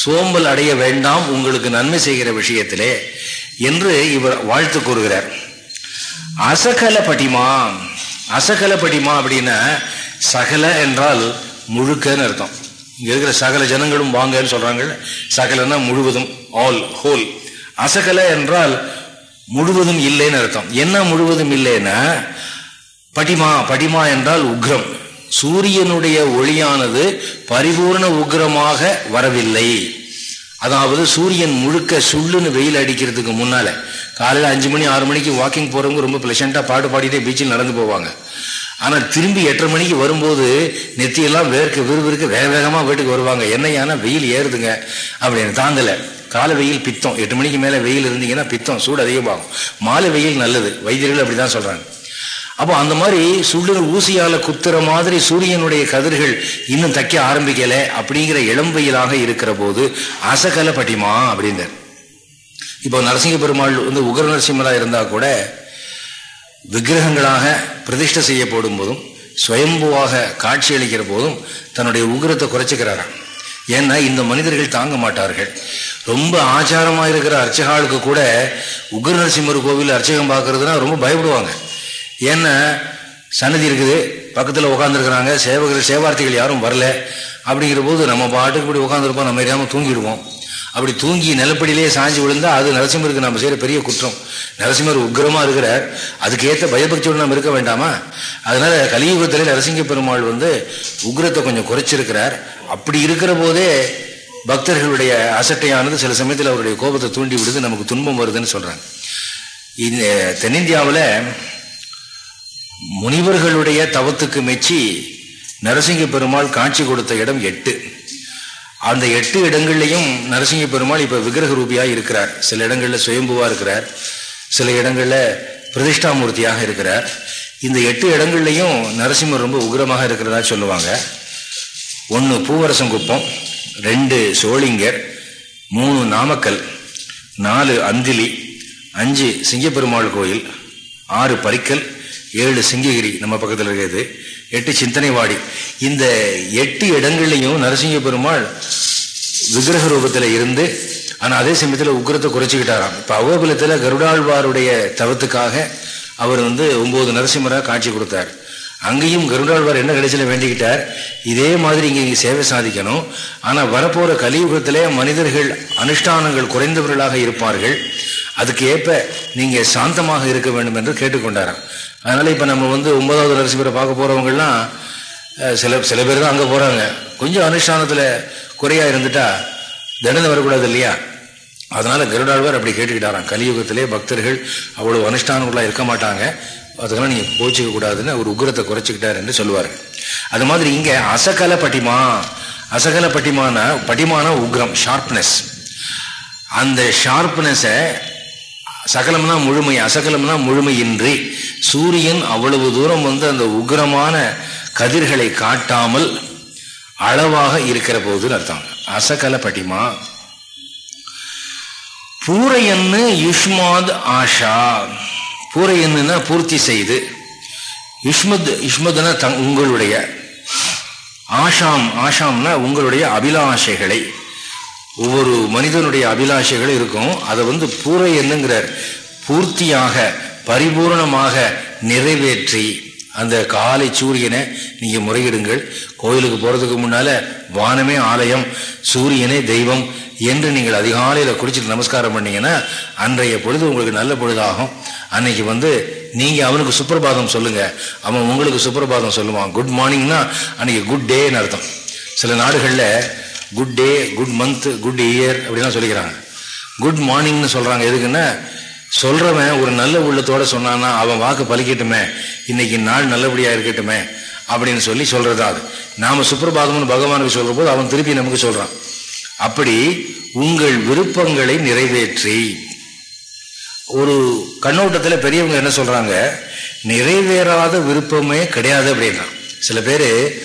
சோம்பல் அடைய வேண்டாம் உங்களுக்கு நன்மை செய்கிற விஷயத்திலே என்று இவர் வாழ்த்து கூறுகிறார். அசகல படிமா அசகல படிமா அப்படின்னா சகல என்றால் முழுக்கன்னு அர்த்தம். இங்கே இருக்கிற சகல ஜனங்களும் வாங்கன்னு சொல்கிறாங்க சகலன்னா முழுவதும் ஆல் ஹோல் அசகல என்றால் முழுவதும் இல்லைன்னு அர்த்தம். என்ன முழுவதும் இல்லைன்னா படிமா படிமா என்றால் உக்ரம். சூரியனுடைய ஒளியானது பரிபூர்ண உக்ரமாக வரவில்லை. அதாவது சூரியன் முழுக்க சுள்ளுன்னு வெயில் அடிக்கிறதுக்கு முன்னால காலையில் அஞ்சு மணி ஆறு மணிக்கு வாக்கிங் போறவங்க ரொம்ப பிளசண்டா பாட்டு பாடிட்டே பீச்சில் நடந்து போவாங்க. ஆனால் திரும்பி எட்டரை மணிக்கு வரும்போது நெத்தியெல்லாம் வேர்க்க விறுவிறுக்க வேக வேகமாக வீட்டுக்கு வருவாங்க. என்னையான வெயில் ஏறுதுங்க. அப்படின்னு தாங்கலை. காலை வெயில் பித்தம். எட்டு மணிக்கு மேலே வெயில் இருந்தீங்கன்னா பித்தம் சூடு அதிகமாகும். மாலை வெயில் நல்லது. வைத்தியர்கள் அப்படி தான் சொல்கிறாங்க அப்போ அந்த மாதிரி சுடுகள் ஊசியால குத்துற மாதிரி சூரியனுடைய கதிர்கள் இன்னும் தைக்க ஆரம்பிக்கல அப்படிங்கிற இளம்பையிலாக இருக்கிற போது அசகல பட்டிமா அப்படின்னார் இப்போ நரசிங்க பெருமாள் வந்து உகர நரசிம்மராக இருந்தால் கூட விக்கிரகங்களாக பிரதிஷ்டை செய்யப்படும் போதும் சுயம்புவாக காட்சி அளிக்கிற போதும் தன்னுடைய உகிரத்தை குறைச்சிக்கிறாராம். ஏன்னா இந்த மனிதர்கள் தாங்க மாட்டார்கள். ரொம்ப ஆச்சாரமாக இருக்கிற அர்ச்சகாளுக்கு கூட உக்ர நரசிம்மர் கோவில் அர்ச்சகம் பார்க்கறதுனா ரொம்ப பயப்படுவாங்க. ஏன்னா சன்னதி இருக்குது. பக்கத்தில் உட்காந்துருக்குறாங்க சேவகர் சேவார்த்திகள் யாரும் வரல. அப்படிங்கிற போது நம்ம பாட்டுக்கு இப்படி உட்காந்துருப்போம் நம்ம எரியாமல் தூங்கிடுவோம். அப்படி தூங்கி நிலப்படியிலே சாஞ்சி விழுந்தா அது நரசிம்மருக்கு நம்ம செய்கிற பெரிய குற்றம். நரசிம்மர் உக்ரமாக இருக்கிறார். அதுக்கேற்ற பயபக்தியோடு நம்ம இருக்க வேண்டாமா? அதனால கலியுகத்தில் நரசிங்க பெருமாள் வந்து உக்ரத்தை கொஞ்சம் குறைச்சிருக்கிறார். அப்படி இருக்கிற போதே பக்தர்களுடைய அசட்டையானது சில சமயத்தில் அவருடைய கோபத்தை தூண்டி விடுது. நமக்கு துன்பம் வருதுன்னு சொல்கிறாங்க இந்த தென்னிந்தியாவில் முனிவர்களுடைய தவத்துக்கு மெச்சி நரசிங்க பெருமாள் காட்சி கொடுத்த இடம் எட்டு. அந்த எட்டு இடங்கள்லையும் நரசிங்க பெருமாள் இப்போ விக்கிரக ரூபியாக இருக்கிறார். சில இடங்களில் சுயம்புவாக இருக்கிறார். சில இடங்களில் பிரதிஷ்டாமூர்த்தியாக இருக்கிறார். இந்த எட்டு இடங்கள்லையும் நரசிம்மர் ரொம்ப உக்ரமாக இருக்கிறதா சொல்லுவாங்க. ஒன்று பூவரசங்குப்பம் ரெண்டு சோளிங்கர் மூணு நாமக்கல் நாலு அந்திலி அஞ்சு சிங்கப்பெருமாள் கோயில் ஆறு பரிக்கல் ஏழு சிங்ககிரி நம்ம பக்கத்தில் இருக்கிறது எட்டு சிந்தனைவாடி. இந்த எட்டு இடங்கள்லையும் நரசிங்க பெருமாள் விக்கிரக ரூபத்தில் இருந்து ஆனால் அதே சமயத்தில் உக்கிரத்தை குறைச்சிக்கிட்டாராம். இப்போ அவோபலத்தில் கருடாழ்வாருடைய தவத்துக்காக அவர் வந்து ஒன்பது நரசிம்மராக காட்சி கொடுத்தார். அங்கேயும் கருடாழ்வார் என்ன கடைசியில் வேண்டிக்கிட்டார்? இதே மாதிரி இங்கே இங்கே சேவை சாதிக்கணும். ஆனால் வரப்போகிற கலியுகத்திலே மனிதர்கள் அனுஷ்டானங்கள் குறைந்தவர்களாக இருப்பார்கள். அதுக்கு ஏற்ப நீங்கள் சாந்தமாக இருக்க வேண்டும் என்று கேட்டுக்கொண்டாராம். அதனால இப்போ நம்ம வந்து ஒன்பதாவது நரசிம்மரை பார்க்க போகிறவங்கலாம் சில சில பேர் தான் அங்கே போகிறாங்க கொஞ்சம் அனுஷ்டானத்தில் குறையாக இருந்துட்டா தண்டனை வரக்கூடாது இல்லையா? அதனால் கருடாழ்வார் அப்படி கேட்டுக்கிட்டாராம். கலியுகத்திலே பக்தர்கள் அவ்வளோ அனுஷ்டானங்களாக இருக்க மாட்டாங்க. அதெல்லாம் நீங்கள் போச்சுக்க கூடாதுன்னு அவர் உக்ரத்தை குறைச்சிக்கிட்டார் என்று சொல்லுவார்கள். அது மாதிரி இங்கே அசகல பட்டிமா அசகல பட்டிமான பட்டிமான உக்ரம் ஷார்ப்னஸ் அந்த ஷார்ப்னஸை சகலம்னா முழுமை அசகலம்னா முழுமையின்றி சூரியன் அவ்வளவு தூரம் வந்து அந்த உக்ரமான கதிர்களை காட்டாமல் அளவாக இருக்கிற போதுன்னு அர்த்தம். அசகல பட்டிமா பூரையன்னு யுஷ்மாத் ஆஷா. பூரையன்னுனா பூர்த்தி செய்து. யுஷ்மத் யுஷ்மத்னா தங் உங்களுடைய ஆஷாம் ஆஷாம்னா உங்களுடைய அபிலாஷைகளை ஒவ்வொரு மனிதனுடைய அபிலாஷைகள் இருக்கும். அதை வந்து பூரை என்னங்கிறார். பூர்த்தியாக பரிபூர்ணமாக நிறைவேற்றி அந்த காலை சூரியனை நீங்கள் முறையிடுங்கள். கோயிலுக்கு போகிறதுக்கு முன்னால் வானமே ஆலயம் சூரியனே தெய்வம் என்று நீங்கள் அதிகாலையில் குடிச்சிட்டு நமஸ்காரம் பண்ணீங்கன்னா அன்றைய பொழுது உங்களுக்கு நல்ல பொழுதாகும். அன்னைக்கு வந்து நீங்கள் அவனுக்கு சுப்பிரபாதம் சொல்லுங்கள் அவன் உங்களுக்கு சுப்பிரபாதம் சொல்லுவான். குட் மார்னிங்னா அன்னைக்கு குட் டேன்னு அர்த்தம். சில நாடுகளில் good day good month good year அப்படிலாம் சொல்லிக்கிறாங்க. குட் மார்னிங்னு சொல்கிறாங்க எதுக்குன்னா சொல்கிறவன் ஒரு நல்ல உள்ளத்தோடு சொன்னான்னா அவன் வாக்கு பலிக்கட்டுமே. இன்னைக்கு நாள் நல்லபடியாக இருக்கட்டுமே அப்படின்னு சொல்லி சொல்கிறதா அது. நாம் சுப்பிரபாதம்னு பகவானுக்கு சொல்ற போது அவன் திருப்பி நமக்கு சொல்கிறான் அப்படி உங்கள் விருப்பங்களை நிறைவேற்றி. ஒரு கண்ணோட்டத்தில் பெரியவங்க என்ன சொல்கிறாங்க நிறைவேறாத விருப்பமே கிடையாது அப்படின்னா சில பேர்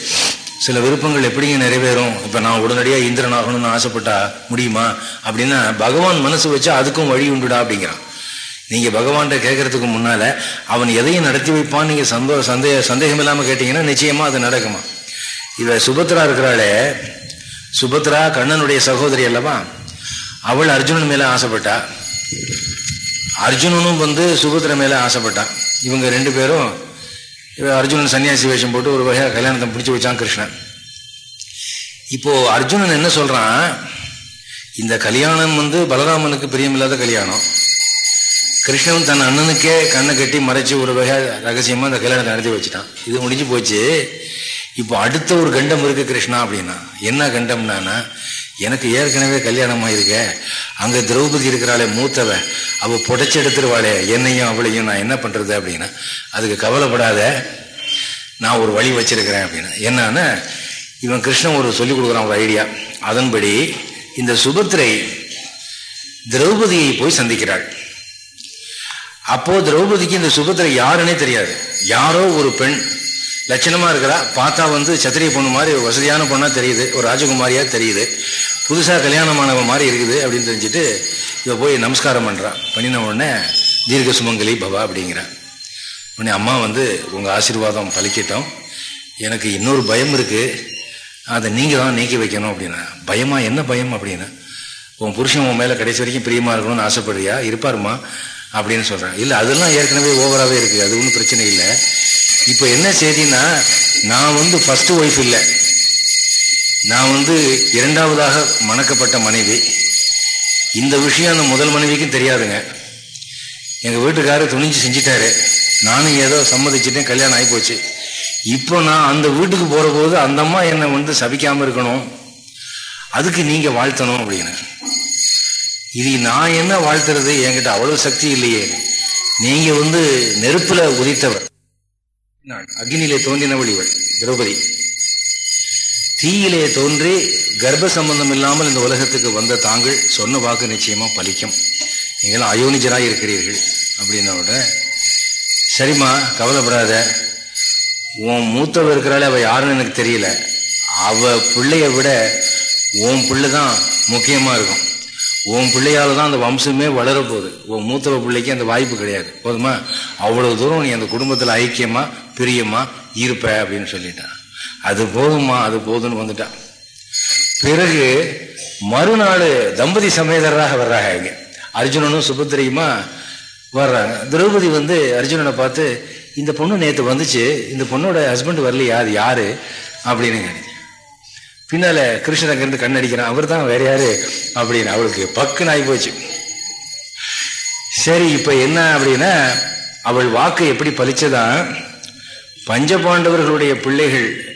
சில விருப்பங்கள் எப்படிங்க நிறைவேறும்? இப்போ நான் உடனடியாக இந்திரன் ஆகணும்னு ஆசைப்பட்டா முடியுமா? அப்படின்னா பகவான் மனசு வச்சா அதுக்கும் வழி உண்டுடா அப்படிங்கிறான். நீங்கள் பகவான்கிட்ட கேட்கறதுக்கு முன்னால் அவன் எதையும் நடத்தி வைப்பான்னு நீங்கள் சந்தோ சந்தேக சந்தேகம் இல்லாமல் கேட்டிங்கன்னா நிச்சயமாக அது நடக்குமா? இவ சுபத்ரா இருக்கிறாளே சுபத்ரா கண்ணனுடைய சகோதரி அல்லவா? அவள் அர்ஜுனன் மேலே ஆசைப்பட்டா. அர்ஜுனனும் வந்து சுபத்ரா மேலே ஆசைப்பட்டான் இவங்க ரெண்டு பேரும் அர்ஜுனன் சன்னியாசி வேஷம் போட்டு ஒரு வகையாக கல்யாணத்தை பிடிச்சி வச்சான் கிருஷ்ணன். இப்போது அர்ஜுனன் என்ன சொல்கிறான் இந்த கல்யாணம் வந்து பலராமனுக்கு பிரியமில்லாத கல்யாணம். கிருஷ்ணன் தன் அண்ணனுக்கே கண்ணை கட்டி மறைச்சி ஒரு வகையாக ரகசியமாக அந்த கல்யாணத்தை நடத்தி வச்சுட்டான். இது முடிஞ்சு போச்சு. இப்போ அடுத்த ஒரு கண்டம் இருக்குது கிருஷ்ணா அப்படின்னா என்ன கண்டம்னா எனக்கு ஏற்கனவே கல்யாணம் ஆயிருக்க அங்க திரௌபதி இருக்கிறாளே மூத்தவ. அவ புடைச்சி எடுத்துருவாளே. என்னையும் அவளையும் நான் என்ன பண்றது அப்படின்னா அதுக்கு கவலைப்படாத. நான் ஒரு வழி வச்சிருக்கிறேன் அப்படின்னு. என்னன்னா இவன் கிருஷ்ணன் ஒரு சொல்லிக் கொடுக்குறான் ஒரு ஐடியா அதன்படி இந்த சுபத்திரை திரௌபதியை போய் சந்திக்கிறாள். அப்போ திரௌபதிக்கு இந்த சுபத்திரை யாருன்னே தெரியாது. யாரோ ஒரு பெண் லட்சணமா இருக்கிறா. பார்த்தா வந்து சத்திரிய பொண்ணு மாதிரி வசதியான பொண்ணாக தெரியுது. ஒரு ராஜகுமாரியாக தெரியுது. புதுசாக கல்யாணமானவன் மாதிரி இருக்குது அப்படின்னு தெரிஞ்சுட்டு இவ போய் நமஸ்காரம் பண்ணுறான் பண்ணின உடனே தீர்க்க சுமங்கலி பவா அப்படிங்கிறான். உடனே அம்மா வந்து உங்கள் ஆசீர்வாதம் பலிக்கட்டும். எனக்கு இன்னொரு பயம் இருக்குது அதை நீங்கள் தான் நீக்கி வைக்கணும் அப்படின்னா. பயமா? என்ன பயம்? அப்படின்னா. உன் புருஷன் உன் மேலே கடைசி வரைக்கும் பிரியமாக இருக்கணும்னு ஆசைப்படுறியா? இருப்பாருமா அப்படின்னு சொல்கிறேன் இல்லை அதெல்லாம் ஏற்கனவே ஓவராகவே இருக்குது அது ஒன்றும் பிரச்சனை இல்லை. இப்போ என்ன செய்தின்னா நான் வந்து ஃபஸ்ட்டு ஒய்ஃப் இல்லை. நான் வந்து இரண்டாவதாக மணக்கப்பட்ட மனைவி. இந்த விஷயம் அந்த முதல் மனைவிக்கும் தெரியாதுங்க. எங்கள் வீட்டுக்காரர் துணிஞ்சு செஞ்சிட்டாரு. நானும் ஏதோ சம்மதிச்சிட்டேன் கல்யாணம் ஆகிப்போச்சு இப்போ நான் அந்த வீட்டுக்கு போகிற போது அந்த அம்மா என்னை வந்து சபிக்காமல் இருக்கணும். அதுக்கு நீங்கள் வாழ்த்தணும் அப்படின்னு. இது நான் என்ன வாழ்த்துறது? என்கிட்ட அவ்வளவு சக்தி இல்லையே. நீங்கள் வந்து நெருப்பில் உதித்தவர். அக்னியிலே தோன்றினவள் இவள் திரௌபதி. தீயிலே தோன்றி கர்ப்ப சம்பந்தம் இல்லாமல் இந்த உலகத்துக்கு வந்த தாங்கள் சொன்ன வாக்கு நிச்சயமா பலிக்கும். நீங்களும் அயோனிஜராக இருக்கிறீர்கள் அப்படின்னோட சரிம்மா கவலைப்படாத. உன் மூத்தவ இருக்கிறாள் அவள் யாருன்னு எனக்கு தெரியல. அவ பிள்ளைய விட உன் பிள்ளை தான் முக்கியமாக இருக்கும். உன் பிள்ளையால் தான் அந்த வம்சமே வளரப்போகுது. உன் மூத்தவ பிள்ளைக்கு அந்த வாய்ப்பு கிடையாது. போதுமா? அவ்வளோ தூரம் நீ அந்த குடும்பத்தில் ஐக்கியமாக பிரியமாக இருப்ப அப்படின்னு சொல்லிட்டான். அது போதுமா அது போதும்னு வந்துட்டான் பிறகு மறுநாள் தம்பதி சமேதராக வர்றாங்க இங்கே. அர்ஜுனனும் சுபத்திரியுமா வர்றாங்க. திரௌபதி வந்து அர்ஜுனனை பார்த்து இந்த பொண்ணு நேற்று வந்துச்சு இந்த பொண்ணோட ஹஸ்பண்ட் வரலையா அது யாரு? அப்படின்னு கேட்டேன். பின்னால கிருஷ்ணன் அங்கிருந்து கண்ணடிக்கிறான். அவர் தான் வேற யாரு? அப்படின்னு அவளுக்கு பக்குன்னு ஆகி போச்சு. சரி இப்ப என்ன அப்படின்னா அவள் வாக்கு எப்படி பலிச்சதான் பஞ்சபாண்டவர்களுடைய பிள்ளைகள்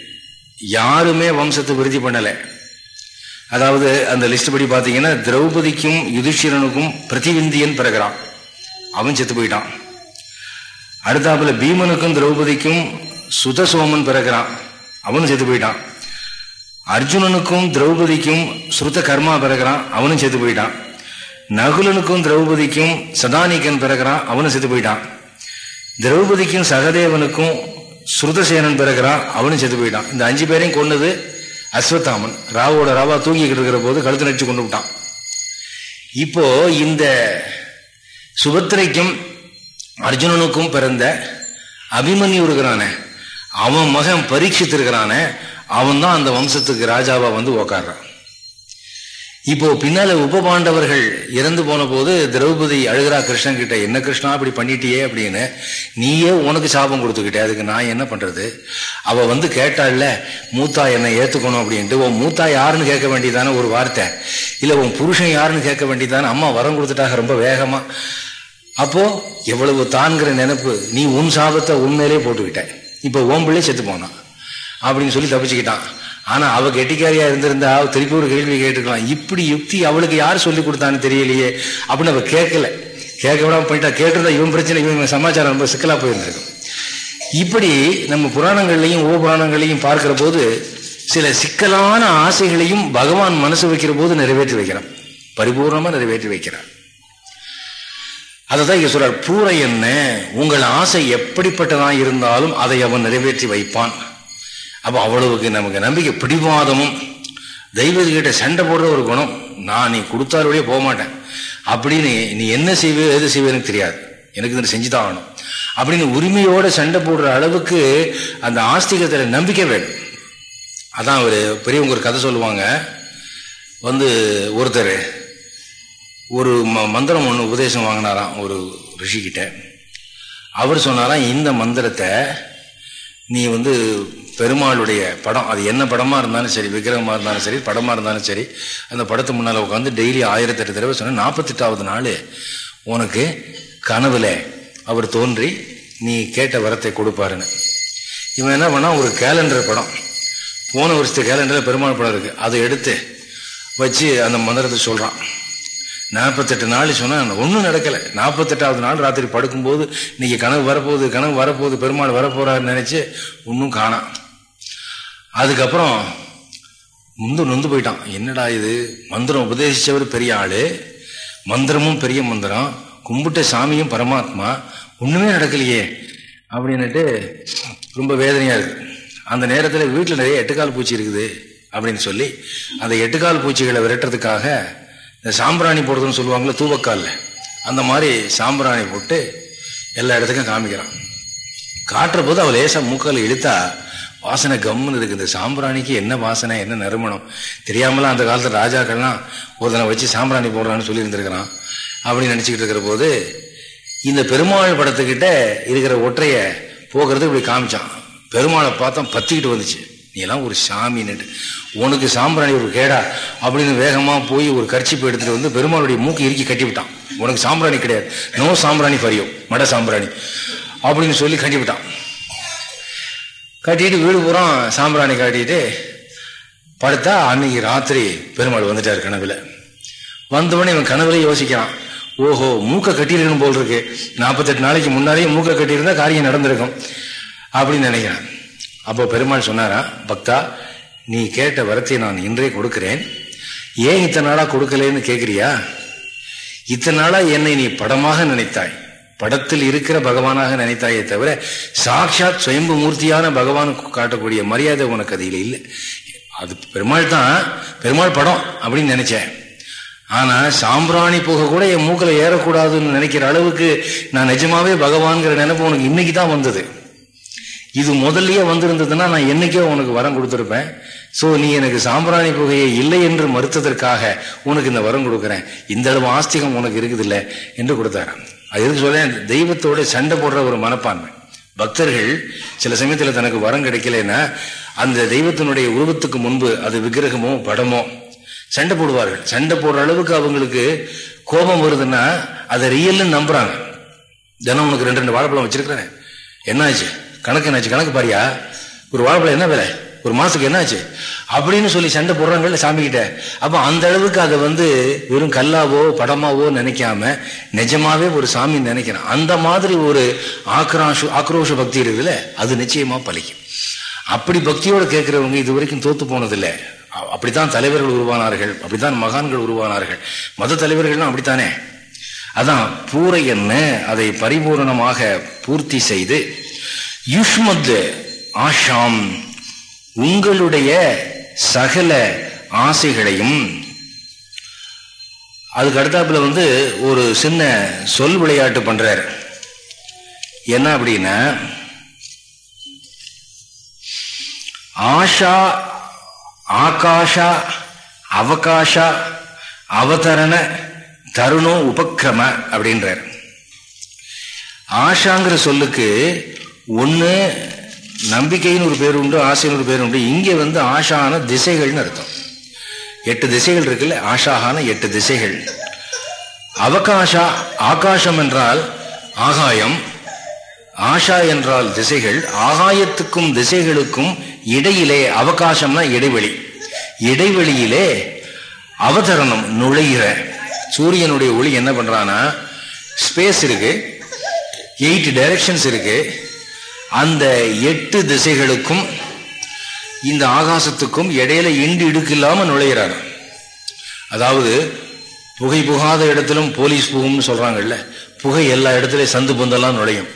யாருமே வம்சத்தை விருதி பண்ணலை. அதாவது அந்த லிஸ்ட் படி பார்த்தீங்கன்னா திரௌபதிக்கும் யுதிஷ்டிரனுக்கும் பிரதிவிந்தியன் பிறகுறான். அவன் செத்து போயிட்டான். அடுத்தாப்புல பீமனுக்கும் திரௌபதிக்கும் சுதசோமன் பிறகுறான். அவனும் செத்து போயிட்டான். அர்ஜுனனுக்கும் திரௌபதிக்கும் ஸ்ருத கர்மா பிறகுறான். அவனும் செத்து போயிட்டான். நகுலனுக்கும் திரௌபதிக்கும் சதானிகன் பிறகுறான். அவனும் செத்து போயிட்டான். திரௌபதிக்கும் சகதேவனுக்கும் ஸ்ருதசேனன் பிறகுறான் அவனும் செத்து போயிட்டான். இந்த அஞ்சு பேரையும் கொன்னது அஸ்வத்தாமன். ராவோட ராவா தூங்கிக்கிட்டு இருக்கிற போது கழுத்து நடிச்சு கொண்டு விட்டான். இப்போ இந்த சுபத்திரைக்கும் அர்ஜுனனுக்கும் பிறந்த அபிமன்யு இருக்கிறானே அவன் மகன் பரீட்சித்து இருக்கிறானே அவன் தான் அந்த வம்சத்துக்கு ராஜாவா வந்து உக்காடுறான் இப்போ பின்னால உபபாண்டவர்கள் இறந்து போன போது திரௌபதி அழுகிறா கிருஷ்ணன் கிட்ட என்ன கிருஷ்ணா அப்படி பண்ணிட்டியே? அப்படின்னு நீயே உனக்கு சாபம் கொடுத்துக்கிட்டே அதுக்கு நான் என்ன பண்றது? அவ வந்து கேட்டாள்ல மூத்தா என்னை ஏத்துக்கணும் அப்படின்ட்டு உன் மூத்தா யாருன்னு கேட்க வேண்டியதானே? ஒரு வார்த்தை. இல்ல உன் புருஷன் யாருன்னு கேட்க வேண்டியதானே? அம்மா வரம் கொடுத்துட்டாங்க ரொம்ப வேகமா. அப்போ எவ்வளவு தான்கிற நினைப்பு நீ உன் சாபத்தை உண்மையிலே போட்டுக்கிட்ட. இப்போ ஓம்பிள்ளே செத்து போனான். அப்படின்னு சொல்லி தப்பிச்சுக்கிட்டான். ஆனா அவ கெட்டிக்காரியா இருந்திருந்தா திருப்பி ஒரு கேள்வி கேட்டுக்கலாம் இப்படி யுக்தி அவளுக்கு யார் சொல்லி கொடுத்தான்னு தெரியலையே அப்படின்னு அவ கேட்கல. கேட்க விடாம போயிட்டா. கேட்டிருந்தா இவன் பிரச்சனை இவன் சமாச்சாரம் ரொம்ப சிக்கலா போயிருந்திருக்கும். இப்படி நம்ம புராணங்கள்லையும் உப பார்க்குற பார்க்கிற போது சில சிக்கலான ஆசைகளையும் பகவான் மனசு வைக்கிற போது நிறைவேற்றி வைக்கிறான். பரிபூர்ணமா நிறைவேற்றி வைக்கிறான். அதைதான் இங்க சொல்றார் பூரை என்ன? உங்கள் ஆசை எப்படிப்பட்டதா இருந்தாலும் அதை அவன் நிறைவேற்றி வைப்பான். அப்போ அவ்வளவுக்கு நமக்கு நம்பிக்கை பிடிவாதமும். தெய்வத்துக்கிட்ட சண்டை போடுற ஒரு குணம். நான் நீ கொடுத்தாருடைய போக மாட்டேன். அப்படின்னு நீ என்ன செய்வே எது செய்வேன்னு தெரியாது. எனக்கு இதை செஞ்சுதான் ஆகணும். அப்படின்னு உரிமையோட சண்டை போடுற அளவுக்கு அந்த ஆஸ்திகத்தில் நம்பிக்கை வேணும். அதான் ஒரு பெரியவங்க ஒரு கதை சொல்லுவாங்க. வந்து ஒருத்தர் ஒரு ம மந்திரம் ஒன்று உபதேசம் வாங்கினாராம் ஒரு ரிஷிக்கிட்ட. அவர் சொன்னாராம் இந்த மந்திரத்தை நீ வந்து பெருமாளுடைய படம் அது என்ன படமாக இருந்தாலும் சரி விக்கிரகமாக இருந்தாலும் சரி படமாக இருந்தாலும் சரி அந்த படத்து முன்னால் உட்காந்து டெய்லி ஆயிரத்தெட்டு தடவை சொன்னால் நாற்பத்தெட்டாவது நாள் உனக்கு கனவுல அவர் தோன்றி நீ கேட்ட வரத்தை கொடுப்பாருன்னு. இவன் என்ன பண்ணா ஒரு கேலண்டர் படம். போன வருஷத்து கேலண்டரில் பெருமாள் படம் இருக்குது அதை எடுத்து வச்சு அந்த மந்திரத்தை சொல்கிறான் நாற்பத்தெட்டு நாள் சொன்னால் ஒன்றும் நடக்கலை. நாற்பத்தெட்டாவது நாள் ராத்திரி படுக்கும்போது இன்றைக்கி கனவு வரப்போகுது கனவு வரப்போகுது பெருமாள் வரப்போகிறாருன்னு நினச்சி ஒன்றும் காணாம் அதுக்கப்புறம் முந்து நொந்து போயிட்டான். என்னடா இது? மந்திரம் உபதேசித்தவர் பெரிய ஆள். மந்திரமும் பெரிய மந்திரம். கும்பிட்ட சாமியும் பரமாத்மா. ஒன்றுமே நடக்கலையே. அப்படின்னுட்டு ரொம்ப வேதனையாக இருக்குது அந்த நேரத்தில் வீட்டில் நிறைய எட்டுக்கால் பூச்சி இருக்குது அப்படின்னு சொல்லி அந்த எட்டுக்கால் பூச்சிகளை விரட்டுறதுக்காக இந்த சாம்பிராணி போடுறதுன்னு சொல்லுவாங்களே தூவக்கால்ல. அந்த மாதிரி சாம்பிராணி போட்டு எல்லா இடத்துக்கும் காமிக்கிறான். காட்டுற போது அவள் லேசாக மூக்கால் இழுத்தா வாசனை கம்முன்னு இருக்கு. இந்த சாம்பிராணிக்கு என்ன வாசனை என்ன நறுமணம்? தெரியாமலாம் அந்த காலத்தில் ராஜாக்கள்லாம் ஒருத்தனை வச்சு சாம்பிராணி போடுறான்னு சொல்லியிருந்திருக்கிறான். அப்படின்னு நினச்சிக்கிட்டு இருக்கிற போது இந்த பெருமாள் படத்துக்கிட்ட இருக்கிற ஒற்றைய போகிறது இப்படி காமிச்சான். பெருமாளை பார்த்தா பத்திக்கிட்டு வந்துச்சு. நீ எல்லாம் ஒரு சாமின்னுட்டு உனக்கு சாம்பிராணி ஒரு கேடா அப்படின்னு வேகமாக போய் ஒரு கர்ச்சிப்பு எடுத்துகிட்டு வந்து பெருமாளுடைய மூக்கு இறுக்கி கட்டிவிட்டான் உனக்கு சாம்பிராணி கிடையாது. நோ சாம்பிராணி ஃபரியோ மட சாம்பிராணி. அப்படின்னு சொல்லி கட்டிவிட்டான் கட்டிட்டு வீடு பூரா சாம்பிராணி காட்டிட்டு படுத்தா அன்னைக்கு ராத்திரி பெருமாள் வந்துட்டார் கனவுல. வந்தவொடனே இவன் கனவுல யோசிக்கிறான். ஓஹோ மூக்க கட்டியிருக்கணும் போல் இருக்கு நாற்பத்தெட்டு நாளைக்கு முன்னாடியே மூக்க கட்டியிருந்தா காரியம் நடந்திருக்கும் அப்படின்னு நினைக்கிறான். அப்போ பெருமாள் சொன்னாரா பக்தா நீ கேட்ட வரத்தை நான் இன்றே கொடுக்கிறேன். ஏன் இத்தனை நாளா கொடுக்கலன்னு கேட்குறியா இத்தனை நாளா என்னை நீ படமாக நினைத்தாய். படத்தில் இருக்கிற பகவானாக நினைத்தாயே தவிர சாட்சாத் சுயம்பு மூர்த்தியான பகவானுக்கு காட்டக்கூடிய மரியாதை உனக்கு அதில் இல்லை. அது பெருமாள் தான் பெருமாள் படம் அப்படின்னு நினைச்சேன். ஆனா சாம்பிராணி போக கூட என் மூக்கில் ஏறக்கூடாதுன்னு நினைக்கிற அளவுக்கு நான் நிஜமாவே பகவான்கிற நினைப்பு உனக்கு இன்னைக்கு தான் வந்தது. இது முதல்லயே வந்திருந்ததுன்னா நான் என்னைக்கோ உனக்கு வரம் கொடுத்துருப்பேன். ஸோ நீ எனக்கு சாம்பிராணி புகையை இல்லை என்று மறுத்ததற்காக உனக்கு இந்த வரம் கொடுக்குறேன். இந்த அளவு ஆஸ்திகம் உனக்கு இருக்குது இல்லை என்று கொடுத்தாரு அது எதுக்கு சொல்ல தெய்வத்தோட சண்டை போடுற ஒரு மனப்பான்மை. பக்தர்கள் சில சமயத்தில் தனக்கு வரம் கிடைக்கலன்னா அந்த தெய்வத்தினுடைய உருவத்துக்கு முன்பு அது விக்கிரகமோ படமோ சண்டை போடுவார்கள். சண்டை போடுற அளவுக்கு அவங்களுக்கு கோபம் வருதுன்னா அதை ரியல்னு நம்புறாங்க. தினம் உனக்கு ரெண்டு ரெண்டு வாழைப்பழம் வச்சிருக்கிறேன். என்னாச்சு? கணக்கு என்னாச்சு? கணக்கு பாரியா? ஒரு வாழைப்பழம் என்ன விலை? ஒரு மாசத்துக்கு என்னாச்சு? அப்படின்னு சொல்லி சண்டை போடுறாங்கல்ல சாமி கிட்ட அந்த அளவுக்கு அதை வந்து வெறும் கல்லாவோ படமாவோ நினைக்காம நிஜமாவே ஒரு சாமி நினைக்கிறேன். அந்த மாதிரி ஒரு ஆக்ராஷ ஆக்ரோஷ பக்தி இருக்குதுல்ல அது நிச்சயமா பலிக்கும். அப்படி பக்தியோட கேட்கிறவங்க இது வரைக்கும் தோத்து போனதில்லை. அப்படித்தான் தலைவர்கள் உருவானார்கள். அப்படித்தான் மகான்கள் உருவானார்கள். மத தலைவர்கள்லாம் அப்படித்தானே? அதான் பூரை என்ன அதை பரிபூர்ணமாக பூர்த்தி செய்து யுஷ்மத் ஆஷாம் உங்களுடைய சகல ஆசைகளையும் அதுக்கு அடுத்தாப்புல வந்து ஒரு சின்ன சொல் விளையாட்டு பண்றார். என்ன அப்படின்னா ஆஷா ஆகாஷா அவகாஷா அவதரண தருணோ உபக்கிரம அப்படின்றார். ஆஷாங்கிற சொல்லுக்கு ஒன்று நம்பிக்கைன்னு ஒரு பேர் உண்டு ஆசைன்னு ஒரு பேர் உண்டு. இங்கே வந்து ஆஷான திசைகள்னு அர்த்தம். எட்டு திசைகள் இருக்குல்ல ஆஷாகான எட்டு திசைகள். அவகாஷா ஆகாசம் என்றால் ஆகாயம். ஆஷா என்றால் திசைகள். ஆகாயத்துக்கும் திசைகளுக்கும் இடையிலே அவகாசம்னா இடைவெளி. இடைவெளியிலே அவதரணம் நுழைகிற. சூரியனுடைய ஒளி என்ன பண்ணுறான்னா ஸ்பேஸ் இருக்கு. எயிட் டைரக்ஷன்ஸ் இருக்கு. அந்த எட்டு திசைகளுக்கும் இந்த ஆகாசத்துக்கும் இடையில இண்டு இடுக்கில்லாமல் இல்லாம நுழைகிறார் அதாவது புகை புகாத இடத்திலும் போலீஸ் புகும்னு சொல்றாங்கல்ல புகை எல்லா இடத்துலையும் சந்து பந்தெல்லாம் நுழையும்.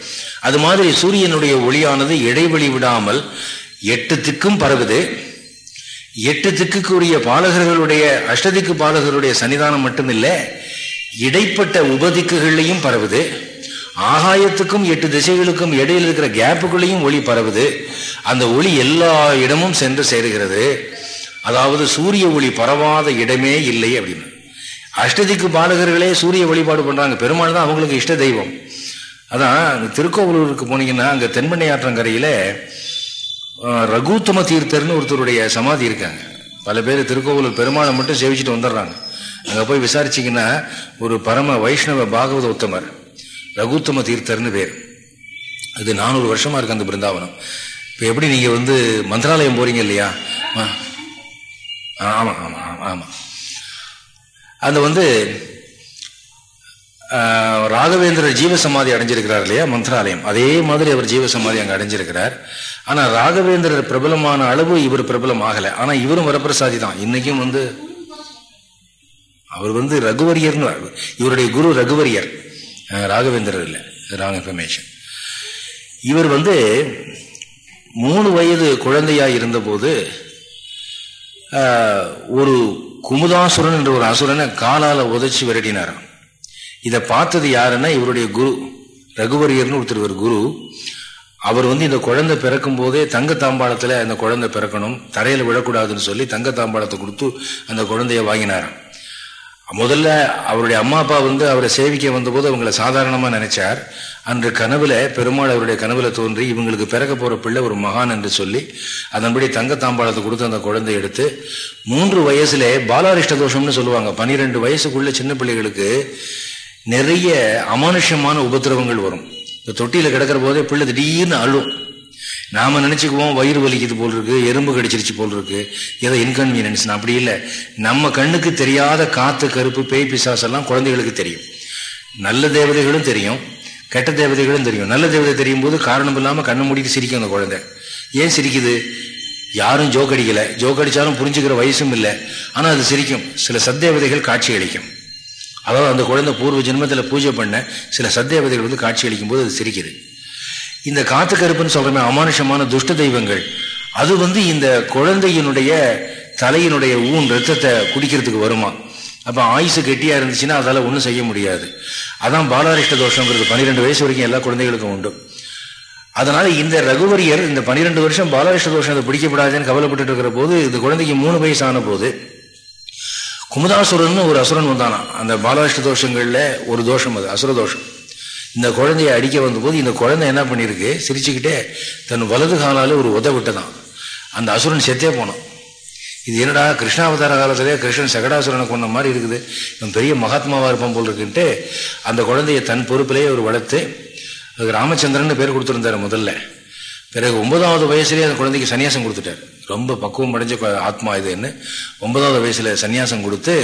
அது மாதிரி சூரியனுடைய ஒளியானது இடைவெளி விடாமல் எட்டு திக்கும் பரவுது. எட்டு திக்குக்குரிய பாலகர்களுடைய அஷ்டதிக்கு பாலகருடைய சன்னிதானம் மட்டுமில்லை இடைப்பட்ட உபதிக்குகள்லையும் பரவுது. ஆகாயத்துக்கும் எட்டு திசைகளுக்கும் இடையில் இருக்கிற கேப்புக்குள்ளேயும் ஒளி பரவுது. அந்த ஒளி எல்லா இடமும் சென்று சேருகிறது. அதாவது சூரிய ஒளி பரவாத இடமே இல்லை அப்படின்னு. அஷ்டதிக்கு பாலகர்களே சூரிய வழிபாடு பண்ணுறாங்க பெருமாள் தான் அவங்களுக்கு இஷ்ட தெய்வம். அதான் திருக்கோவலூருக்கு போனீங்கன்னா அங்கே தென்பண்ணை ஆற்றங்கரையில் ரகுத்தம தீர்த்தர்னு ஒருத்தருடைய சமாதி இருக்காங்க. பல பேர் திருக்கோவலூர் பெருமாளை மட்டும் சேவிச்சுட்டு வந்துடுறாங்க. அங்கே போய் விசாரிச்சிங்கன்னா ஒரு பரம வைஷ்ணவ பாகவத உத்தமர். ரகுத்தம தீர்த்தர்னு பேர். அது நானூறு வருஷமா இருக்கு அந்த பிருந்தாவனம். இப்போ எப்படி நீங்கள் வந்து மந்திராலயம் போறீங்க இல்லையா? ஆமாம் ஆமாம் ஆமாம் ஆமாம் அந்த வந்து ராகவேந்திரர் ஜீவசமாதி அடைஞ்சிருக்கிறார் இல்லையா? மந்திராலயம். அதே மாதிரி அவர் ஜீவசமாதி அங்கே அடைஞ்சிருக்கிறார். ஆனால் ராகவேந்திரர் பிரபலமான அளவு இவர் பிரபலம் ஆகலை. ஆனால் இவரும் வரப்பிரசாதி தான். இன்னைக்கும் வந்து அவர் வந்து ரகுவரியர்னு இவருடைய குரு ரகுவரியர். ராகவேந்திரர் இல்லை. ராங் இன்ஃபர்மேஷன் இவர் வந்து மூணு வயது குழந்தையாக இருந்தபோது ஒரு குமுதாசுரன் என்ற ஒரு அசுரனை காலால் உதச்சி விரட்டினாராம் இதை பார்த்தது யாருன்னா இவருடைய குரு ரகுவரியர்னு ஒருத்தர் ஒரு குரு. அவர் வந்து இந்த குழந்தை பிறக்கும் போதே தங்க தாம்பாளத்தில் அந்த குழந்தை பிறக்கணும் தரையில் விழக்கூடாதுன்னு சொல்லி தங்க தாம்பாளத்தை கொடுத்து அந்த குழந்தைய வாங்கினாராம். முதல்ல அவருடைய அம்மா அப்பா வந்து அவரை சேவிக்க வந்தபோது அவங்கள சாதாரணமாக நினைச்சார். அன்று கனவுல பெருமாள் அவருடைய கனவுல தோன்றி இவங்களுக்கு பிறக்க போற பிள்ளை ஒரு மகான் என்று சொல்லி அதன்படி தங்க தாம்பாளத்தை கொடுத்து அந்த குழந்தை எடுத்து மூன்று வயசுல பாலாரிஷ்ட தோஷம்னு சொல்லுவாங்க. பனிரெண்டு வயசுக்குள்ள சின்ன பிள்ளைகளுக்கு நிறைய அமானுஷ்யமான உபத்திரவங்கள் வரும். இந்த தொட்டியில கிடக்கிற போதே பிள்ளை திடீர்னு அழும். நாம நினைச்சுக்குவோம் வயிறு வலிக்குது போல் இருக்கு எறும்பு கடிச்சிருச்சு போல் இருக்கு ஏதோ இன்கன்வீனியன்ஸ் அப்படி இல்லை. நம்ம கண்ணுக்கு தெரியாத காத்து கருப்பு பேய் பிசாஸ் எல்லாம் குழந்தைகளுக்கு தெரியும். நல்ல தேவதைகளும் தெரியும் கெட்ட தேவதைகளும் தெரியும். நல்ல தேவதை தெரியும் போது காரணம் இல்லாமல் கண்ணை மூடிட்டு சிரிக்கும் அந்த குழந்தை. ஏன் சிரிக்குது? யாரும் ஜோக் அடிக்கல. ஜோக் அடித்தாலும் புரிஞ்சுக்கிற வயசும் இல்லை. ஆனால் அது சிரிக்கும். சில சத்தேவதைகள் காட்சி அளிக்கும். அதாவது அந்த குழந்தை பூர்வ ஜென்மத்தில் பூஜை பண்ண சில சத்தேவதைகள் வந்து காட்சி அளிக்கும் போது அது சிரிக்குது. இந்த காத்து கருப்புன்னு சொல்றமே அமானுஷமான துஷ்ட தெய்வங்கள். அது வந்து இந்த குழந்தையினுடைய தலையினுடைய ஊன் ரத்தத்தை குடிக்கிறதுக்கு வருமா? அப்ப ஆயுசு கெட்டியா இருந்துச்சுன்னா அதால ஒன்றும் செய்ய முடியாது. அதான் பாலாரிஷ்ட தோஷங்கிறது. பன்னிரெண்டு வயசு வரைக்கும் எல்லா குழந்தைகளுக்கும் உண்டு. அதனால இந்த ரகுவரியர் இந்த பன்னிரெண்டு வருஷம் பாலாரிஷ்ட தோஷம் அதை பிடிக்கப்படாதுன்னு கவலைப்பட்டு இருக்கிற போது இந்த குழந்தைக்கு மூணு வயசு ஆன போது குமுதாசுரன் ஒரு அசுரன் வந்தானா. அந்த பாலாரிஷ்ட தோஷங்கள்ல ஒரு தோஷம் அது அசுர தோஷம். இந்த குழந்தைய அடிக்க வந்தபோது இந்த குழந்தை என்ன பண்ணியிருக்கு சிரிச்சுக்கிட்டே தன் வலது காலாலே ஒரு உத விட்டதான். அந்த அசுரன் செத்தே போனான். இது என்னடா கிருஷ்ணாவதார காலத்திலே கிருஷ்ணன் சகடாசுரனை கொண்ட மாதிரி இருக்குது. இவன் பெரிய மகாத்மாவாக இருப்பான் போல் இருக்குன்ட்டு அந்த குழந்தைய தன் பொறுப்பிலேயே அவர் வளர்த்து அதுக்கு ராமச்சந்திரன் பேர் கொடுத்துருந்தாரு முதல்ல. பிறகு ஒன்பதாவது வயசுலேயே அந்த குழந்தைக்கு சன்னியாசம் கொடுத்துட்டார். ரொம்ப பக்குவம் அடைஞ்ச ஆத்மா இதுன்னு ஒன்பதாவது வயசில் சன்னியாசம் கொடுத்து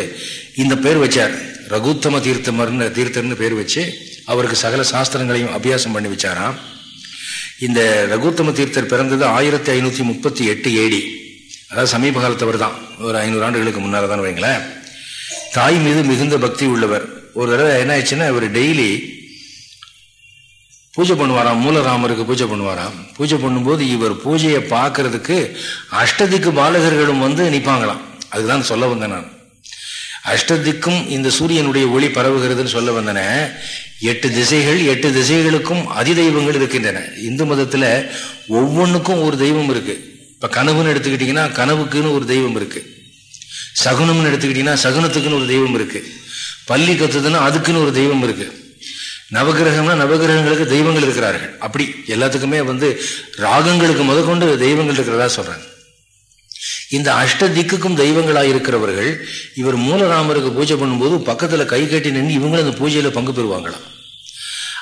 இந்த பேர் வச்சார். ரகுத்தம தீர்த்தமர்னு தீர்த்தர்னு பேர் வச்சு அவருக்கு சகல சாஸ்திரங்களையும் அபியாசம் பண்ணி வச்சாராம். இந்த ரகுத்தம தீர்த்தர் பிறந்தது ஆயிரத்தி ஐநூற்றி முப்பத்தி எட்டு ஏடி அதாவது சமீப காலத்தவர் தான் ஒரு ஐநூறு ஆண்டுகளுக்கு முன்னால் தான் வைங்களேன். தாய் மீது மிகுந்த பக்தி உள்ளவர். ஒரு தடவை என்ன ஆயிடுச்சுன்னா இவர் டெய்லி பூஜை பண்ணுவாராம். மூலராமருக்கு பூஜை பண்ணுவாராம். பூஜை பண்ணும்போது இவர் பூஜையை பார்க்கறதுக்கு அஷ்டதிக்கு பாலகர்களும் வந்து நிற்பாங்களாம் அதுதான் சொல்ல வந்தேன் நான். அஷ்டதிக்கும் இந்த சூரியனுடைய ஒளி பரவுகிறதுன்னு சொல்ல வந்தன. எட்டு திசைகள் எட்டு திசைகளுக்கும் அதிதெய்வங்கள் இருக்கின்றன. இந்து மதத்தில் ஒவ்வொன்றுக்கும் ஒரு தெய்வம் இருக்கு. இப்போ கனவுன்னு எடுத்துக்கிட்டிங்கன்னா கனவுக்குன்னு ஒரு தெய்வம் இருக்கு. சகுனம்னு எடுத்துக்கிட்டிங்கன்னா சகுனத்துக்குன்னு ஒரு தெய்வம் இருக்கு. பள்ளி கத்துதுன்னா அதுக்குன்னு ஒரு தெய்வம் இருக்கு. நவகிரகம்னா நவகிரகங்களுக்கு தெய்வங்கள் இருக்கிறார்கள். அப்படி எல்லாத்துக்குமே வந்து ராகங்களுக்கு முதற்கொண்டு தெய்வங்கள் இருக்கிறதா சொல்றாங்க. இந்த அஷ்ட திக்குக்கும் தெய்வங்களாக இருக்கிறவர்கள் இவர் மூலராமருக்கு பூஜை பண்ணும்போது பக்கத்தில் கை கட்டி நின்று இவங்களும் அந்த பூஜையில் பங்கு பெறுவாங்களாம்.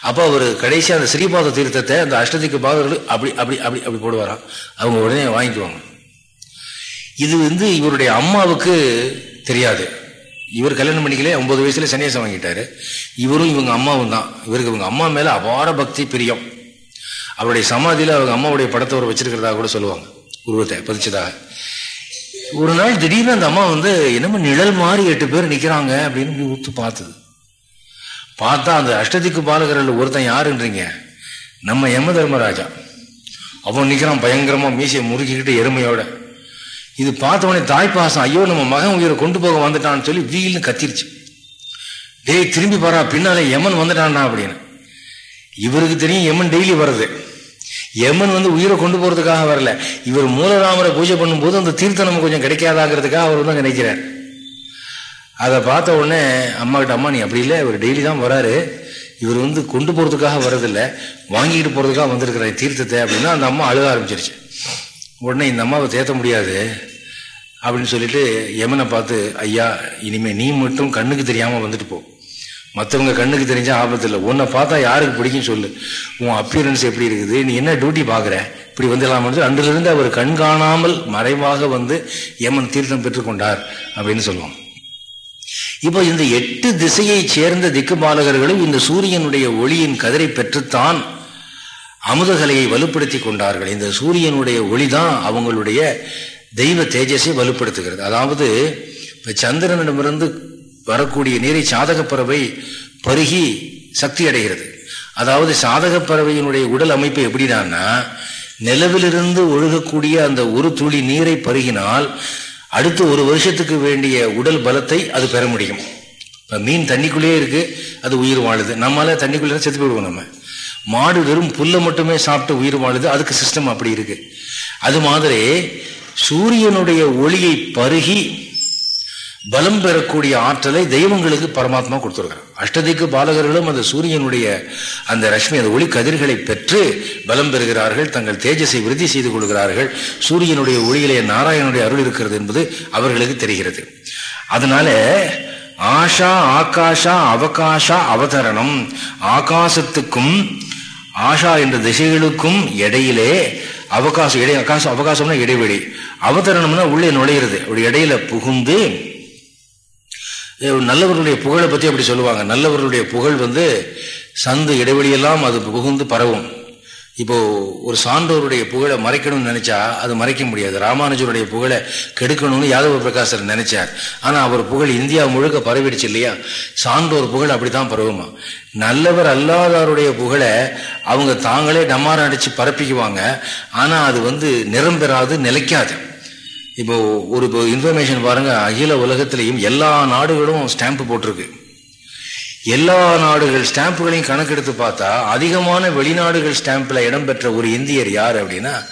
அப்போ அவர் கடைசி அந்த ஸ்ரீபாத தீர்த்தத்தை அந்த அஷ்டதிக்கு பாதர்கள் அப்படி அப்படி அப்படி அப்படி போடுவாராம். அவங்க உடனே வாங்கிக்குவாங்க இது வந்து இவருடைய அம்மாவுக்கு தெரியாது. இவர் கல்யாணம் பண்ணிக்கலே ஒன்பது வயசுல சன்னியாசம் வாங்கிட்டாரு. இவரும் இவங்க அம்மாவும் தான். இவருக்கு இவங்க அம்மா மேல அபார பக்தி பிரியம். அவருடைய சமாதியில் அவங்க அம்மாவுடைய படத்தை அவர் வச்சிருக்கிறதா கூட சொல்லுவாங்க. உருவத்தை பதிச்சதாக. ஒரு நாள் திடீர்னு அந்த அம்மா வந்து என்னமோ நிழல் மாதிரி எட்டு பேர் நிற்கிறாங்க அப்படின்னு ஊத்து பார்த்தது. பார்த்தா அந்த அஷ்டதிக்கு பாலகரில் ஒருத்தன் யாருன்றீங்க? நம்ம யம தர்மராஜா அவன் நிற்கிறான் பயங்கரமாக மீசையை முறுக்கிக்கிட்டு எருமையோட. இது பார்த்தவனே தாய்ப்பாசம் ஐயோ நம்ம மகன் உயிரை கொண்டு போக வந்துட்டான்னு சொல்லி வீல்னு கத்திருச்சு. டேய் திரும்பி பாரா பின்னாலே யமன் வந்துட்டான்டா அப்படின்னு. இவருக்கு தெரியும் யமன் டெய்லி வருது யமன் வந்து உயிரை கொண்டு போறதுக்காக வரல. இவர் மூலராமரை பூஜை பண்ணும்போது அந்த தீர்த்தம் நம்ம கொஞ்சம் கிடைக்காதாங்கிறதுக்காக அவர் வந்து நினைக்கிறார். அதை பார்த்த உடனே அம்மா கிட்ட அம்மா நீ அப்படி இல்லை. இவர் டெய்லி தான் வராரு. இவர் வந்து கொண்டு போறதுக்காக வரதில்லை வாங்கிட்டு போறதுக்காக வந்திருக்கிற தீர்த்தத்தை அப்படின்னா அந்த அம்மா அழுக ஆரம்பிச்சிருச்சு. உடனே இந்த அம்மாவை தேத்த முடியாது அப்படின்னு சொல்லிட்டு யமனை பார்த்து ஐயா இனிமே நீ மட்டும் கண்ணுக்கு தெரியாம வந்துட்டு போ. மற்றவங்க கண்ணுக்கு தெரிஞ்ச ஆபத்து இல்லை. உன்னை பார்த்தா யாருக்கு பிடிக்கும் சொல்லு. உன் அப்பியரன்ஸ் எப்படி இருக்குது? நீ என்ன டியூட்டி பார்க்குற? இப்படி வந்துடலாம் அன்றிலிருந்து அவர் கண் காணாமல் மறைவாக வந்து யமன் தீர்த்தம் பெற்றுக்கொண்டார் அப்படின்னு சொல்லுவோம் இப்போ இந்த எட்டு திசையை சேர்ந்த திக்குபாலகர்களும் இந்த சூரியனுடைய ஒளியின் கதிரை பெற்றுத்தான் அமுதகலையை வலுப்படுத்தி கொண்டார்கள். இந்த சூரியனுடைய ஒளி தான் அவங்களுடைய தெய்வ தேஜஸை வலுப்படுத்துகிறது. அதாவது இப்போ சந்திரனிடமிருந்து வரக்கூடிய நீரை சாதக பறவை பருகி சக்தி அடைகிறது. அதாவது சாதக பறவையினுடைய உடல் அமைப்பு எப்படின்னா நிலவிலிருந்து ஒழுகக்கூடிய அந்த ஒரு துளி நீரை பருகினால் அடுத்த ஒரு வருஷத்துக்கு வேண்டிய உடல் பலத்தை அது பெற முடியும். இப்போ மீன் தண்ணிக்குள்ளேயே இருக்கு அது உயிர் வாழுது. நம்மளால தண்ணிக்குள்ளே செத்து போயிடுவோம் நம்ம. மாடு வெறும் புல்லை மட்டுமே சாப்பிட்டு உயிர் வாழுது அதுக்கு சிஸ்டம் அப்படி இருக்கு. அது மாதிரி சூரியனுடைய ஒளியை பருகி பலம் பெறக்கூடிய ஆற்றலை தெய்வங்களுக்கு பரமாத்மா கொடுத்துருக்கிறார். அஷ்டதிக்கு பாலகர்களும் அந்த சூரியனுடைய அந்த ரஷ்மி அந்த ஒளி கதிர்களை பெற்று பலம் பெறுகிறார்கள் தங்கள் தேஜஸை விருத்தி செய்து கொள்கிறார்கள். சூரியனுடைய ஒளியிலே நாராயணனுடைய அருள் இருக்கிறது என்பது அவர்களுக்கு தெரிகிறது. அதனால ஆஷா ஆகாஷா அவகாஷா அவதரணம். ஆகாசத்துக்கும் ஆஷா என்ற திசைகளுக்கும் இடையிலே அவகாசம் இடை ஆகாசம் அவகாசம்னா இடைவெளி. அவதரணம்னா உள்ளே நுழையிறது. ஒரு இடையில புகுந்து நல்லவர்களுடைய புகழை பற்றி அப்படி சொல்லுவாங்க. நல்லவர்களுடைய புகழ் வந்து சந்து இடைவெளியெல்லாம் அது புகுந்து பரவும். இப்போ ஒரு சான்றோருடைய புகழை மறைக்கணும்னு நினைச்சா அது மறைக்க முடியாது. ராமானுஜருடைய புகழை கெடுக்கணும்னு யாதவ பிரகாசர் நினைச்சார். ஆனா அவர் புகழ் இந்தியா முழுக்க பரவிடுச்சு இல்லையா? சான்றோர் புகழ் அப்படித்தான் பரவுமா. நல்லவர் அல்லாதாருடைய புகழை அவங்க தாங்களே டமாரம் அடிச்சு பரப்பிக்குவாங்க. ஆனா அது வந்து நிறம் பெறாது நிலைக்காது. இப்போ ஒரு இப்போ இன்ஃபர்மேஷன் பாருங்க அகில உலகத்திலையும் எல்லா நாடுகளும் ஸ்டாம்ப் போட்டிருக்கு. எல்லா நாடுகள் ஸ்டாம்புகளையும் கணக்கெடுத்து பார்த்தா அதிகமான வெளிநாடுகள் ஸ்டாம்பில் இடம்பெற்ற ஒரு இந்தியர் யார் அப்படின்னா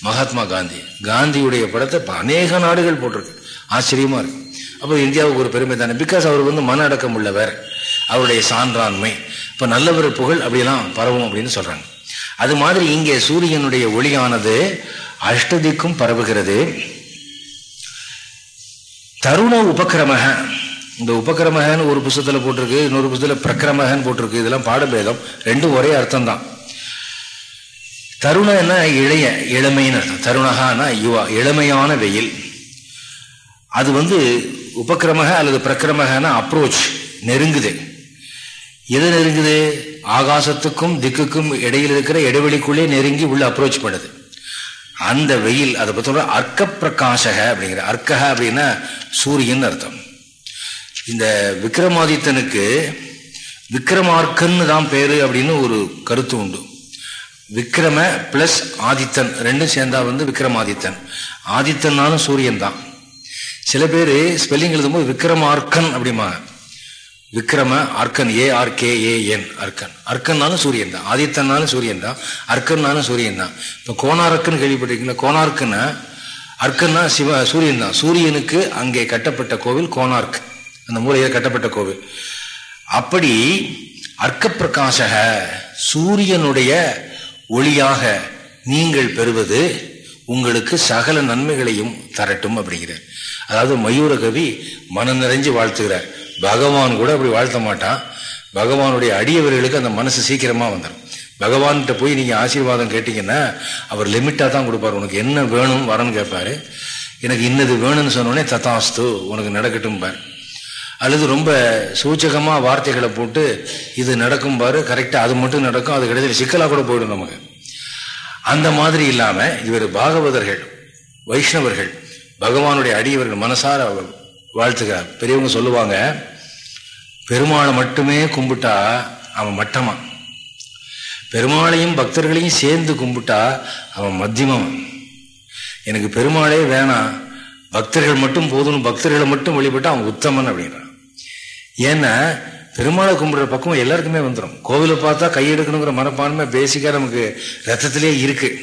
மகாத்மா காந்தி. காந்தியுடைய படத்தை அநேக நாடுகள் போட்டிருக்கு. ஆச்சரியமா இருக்கு. அப்போ இந்தியாவுக்கு ஒரு பெருமை தானே? பிகாஸ் அவர் வந்து மன அடக்கம் உள்ளவர். அவருடைய சான்றாண்மை. இப்போ நல்லவர் புகழ் அப்படிலாம் பரவும் அப்படின்னு சொல்றாங்க. அது மாதிரி இங்கே சூரியனுடைய ஒளியானது அஷ்டதிக்கும் பரவுகிறது. தருண உபக்கிரமக இந்த உபக்கிரமகன்னு ஒரு புத்தகத்தில் போட்டிருக்கு இன்னொரு புத்தகத்தில் பிரக்கிரமகன்னு போட்டிருக்கு. இதெல்லாம் பாடபேதம். ரெண்டும் ஒரே அர்த்தம் தான் தருணன்னா இளைய இளமைன்னு அர்த்தம். தருணகானா யுவா இளமையான வெயில். அது வந்து உபக்கிரமக அல்லது பிரக்கிரமகனா அப்ரோச் நெருங்குது. எது நெருங்குது? ஆகாசத்துக்கும் திக்குக்கும் இடையில் இருக்கிற இடைவெளிக்குள்ளே நெருங்கி உள்ள அப்ரோச் பண்ணுது அந்த வெயில் அதை பற்றி அர்க்க பிரகாசக அப்படிங்கிற அர்க்கக அப்படின்னா சூரியன் அர்த்தம். இந்த விக்ரமாதித்தனுக்கு விக்ரமார்க்கன்னு தான் பேரு அப்படின்னு ஒரு கருத்து உண்டு. விக்ரம பிளஸ் ஆதித்தன் ரெண்டும் சேர்ந்தா வந்து விக்ரமாதித்தன். ஆதித்தன்னாலும் சூரியன் தான் சில பேர் ஸ்பெல்லிங் எழுதும்போது விக்ரமார்க்கன் அப்படிம்பாங்க. விக்ரம அர்க்கன் A R K A N அர்க்கன். அர்க்கன்னாலும் சூரியன் தான். ஆதித்தன்னாலும் சூரியன் தான். அர்க்கன்னாலும் சூரியன் தான். இப்போ கோனார்க்குன்னு கேள்விப்பட்டிருக்கீங்களா? கோனார்க்குன்னா அர்க்கன்னா சிவ சூரியன் தான். சூரியனுக்கு அங்கே கட்டப்பட்ட கோவில் கோனார்க் அந்த மூலையில் கட்டப்பட்ட கோவில். அப்படி அர்க்க பிரகாசக சூரியனுடைய ஒளியாக நீங்கள் பெறுவது உங்களுக்கு சகல நன்மைகளையும் தரட்டும் அப்படிங்கிறார். அதாவது மயூரகவி மனம் நிறைஞ்சு வாழ்த்துகிறார். பகவான் கூட அப்படி வாழ்த்த மாட்டான். பகவானுடைய அடியவர்களுக்கு அந்த மனசு சீக்கிரமாக வந்துடும் பகவான்கிட்ட போய் நீங்கள் ஆசீர்வாதம் கேட்டிங்கன்னா அவர் லிமிட்டாக தான் கொடுப்பாரு. உனக்கு என்ன வேணும் வரன்னு கேட்பாரு. எனக்கு இன்னது வேணும்னு சொன்னோடனே தத்தாஸ்து உனக்கு நடக்கட்டும் பார் அல்லது ரொம்ப சூச்சகமாக வார்த்தைகளை போட்டு இது நடக்கும் பாரு கரெக்டாக அது மட்டும் நடக்கும் அது கிடையாது சிக்கலாக கூட போயிடும் நமக்கு. அந்த மாதிரி இல்லாமல் இவர் பாகவதர்கள் வைஷ்ணவர்கள் பகவானுடைய அடியவர்கள் மனசார வாழ்த்துக்கிறார். பெரியவங்க சொல்லுவாங்க பெருமாளை மட்டுமே கும்பிட்டா அவன் மட்டமா? பெருமாளையும் பக்தர்களையும் சேர்ந்து கும்பிட்டா அவன் மத்தியமம் எனக்கு பெருமாளே வேணாம். பக்தர்கள் மட்டும் போதும் பக்தர்களை மட்டும் வழிபட்டு அவன் உத்தமன் அப்படின்றான். ஏன்னா பெருமாளை கும்பிடுற பக்கம் எல்லாருக்குமே வந்துடும் கோவிலை பார்த்தா கையெடுக்கணுங்கிற மனப்பான்மை பேசிக்காக நமக்கு ரத்தத்திலே இருக்குது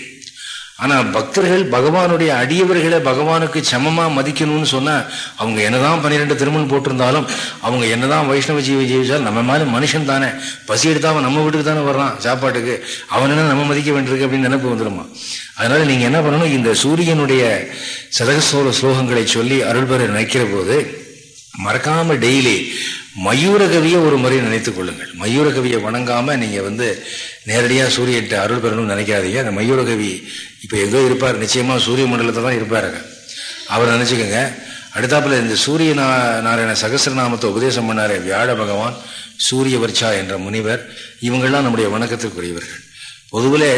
ஆனா பக்தர்கள் பகவானுடைய அடியவர்களை பகவானுக்கு சமமா மதிக்கணும்னு சொன்னா அவங்க என்னதான் பன்னிரெண்டு திருமணம் போட்டிருந்தாலும் அவங்க என்னதான் வைஷ்ணவ ஜீவி ஜீவிச்சாலும் நம்ம மாதிரி மனுஷன் தானே. பசி எடுத்தா அவன் நம்ம வீட்டுக்கு தானே வர்றான் சாப்பாட்டுக்கு. அவன் என்ன நம்ம மதிக்க வேண்டியிருக்கு அப்படின்னு நினைப்பு வந்துடுமா? அதனால நீங்க என்ன பண்ணணும் இந்த சூரியனுடைய சதகசோல ஸ்லோகங்களை சொல்லி அருள் நினைக்கிற போது மறக்காம டெய்லி மயூரகவியை ஒரு முறை நினைத்துக் கொள்ளுங்கள். மயூரகவியை வணங்காம நீங்க வந்து நேரடியாக சூரியன்ட்டு அருள் பெறணும்னு நினைக்காதீங்க. அந்த மயூரகவி இப்போ எங்கோ இருப்பார். நிச்சயமாக சூரிய மண்டலத்தை தான் இருப்பாருங்க. அவர் நினச்சிக்கோங்க அடுத்தாப்பில் இந்த சூரிய நாராயண சகசிரநாமத்தை உபதேசம் பண்ணாரே வியாழ பகவான் சூரிய வர்ச்சா என்ற முனிவர் இவங்கெல்லாம் நம்முடைய வணக்கத்திற்குரியவர்கள். பொதுவில்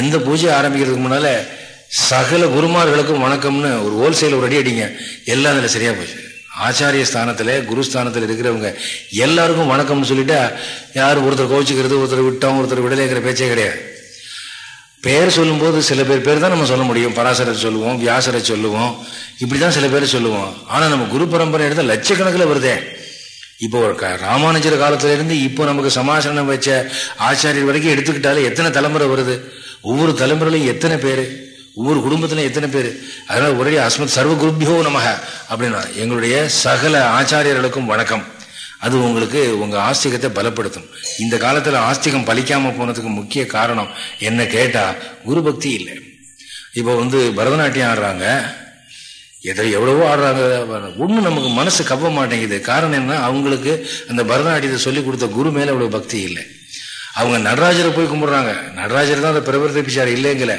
எந்த பூஜை ஆரம்பிக்கிறதுக்கு முன்னால் சகல குருமார்களுக்கும் வணக்கம்னு ஒரு ஹோல்சேல் ஒரு அடி அடிங்க. எல்லாம் அதில் சரியாக போச்சு. ஆச்சாரிய ஸ்தானத்தில் குருஸ்தானத்தில் இருக்கிறவங்க எல்லாருக்கும் வணக்கம்னு சொல்லிட்டா யாரும் ஒருத்தர் கோவிச்சுக்கிறது ஒருத்தர் விட்டோம் ஒருத்தர் விடலைங்கிற பேச்சே கிடையாது. பெயர் சொல்லும்போது சில பேர் பேர் தான் நம்ம சொல்ல முடியும். பராசரை சொல்லுவோம் வியாசரை சொல்லுவோம். இப்படி தான் சில பேர் சொல்லுவோம். ஆனால் நம்ம குரு பரம்பரை எடுத்தால் லட்சக்கணக்கில் வருதே. இப்போ ஒரு ராமானுஜர் காலத்திலிருந்து இப்போ நமக்கு சமாசனம் வச்ச ஆச்சாரியர் வரைக்கும் எடுத்துக்கிட்டாலே எத்தனை தலைமுறை வருது? ஒவ்வொரு தலைமுறையிலையும் எத்தனை பேர்? ஒவ்வொரு குடும்பத்திலும் எத்தனை பேர்? அதனால் ஒரே அஸ்மத் சர்வ குருபியோ நமக அப்படின்னா எங்களுடைய சகல ஆச்சாரியர்களுக்கும் வணக்கம். அது உங்களுக்கு உங்கள் ஆஸ்திகத்தை பலப்படுத்தும். இந்த காலத்தில் ஆஸ்திகம் பலிக்காமல் போனதுக்கு முக்கிய காரணம் என்ன கேட்டால் குரு பக்தி இல்லை. இப்போ வந்து பரதநாட்டியம் ஆடுறாங்க. எதை எவ்வளவோ ஆடுறாங்க. ஒன்றும் நமக்கு மனசு கவ மாட்டேங்குது. காரணம் என்ன? அவங்களுக்கு அந்த பரதநாட்டியத்தை சொல்லி கொடுத்த குரு மேலே அவ்வளோ பக்தி இல்லை. அவங்க நடராஜரை போய் கும்பிடுறாங்க. நடராஜர் தான் அந்த பிரபர்த்த பிச்சார் இல்லைங்கல.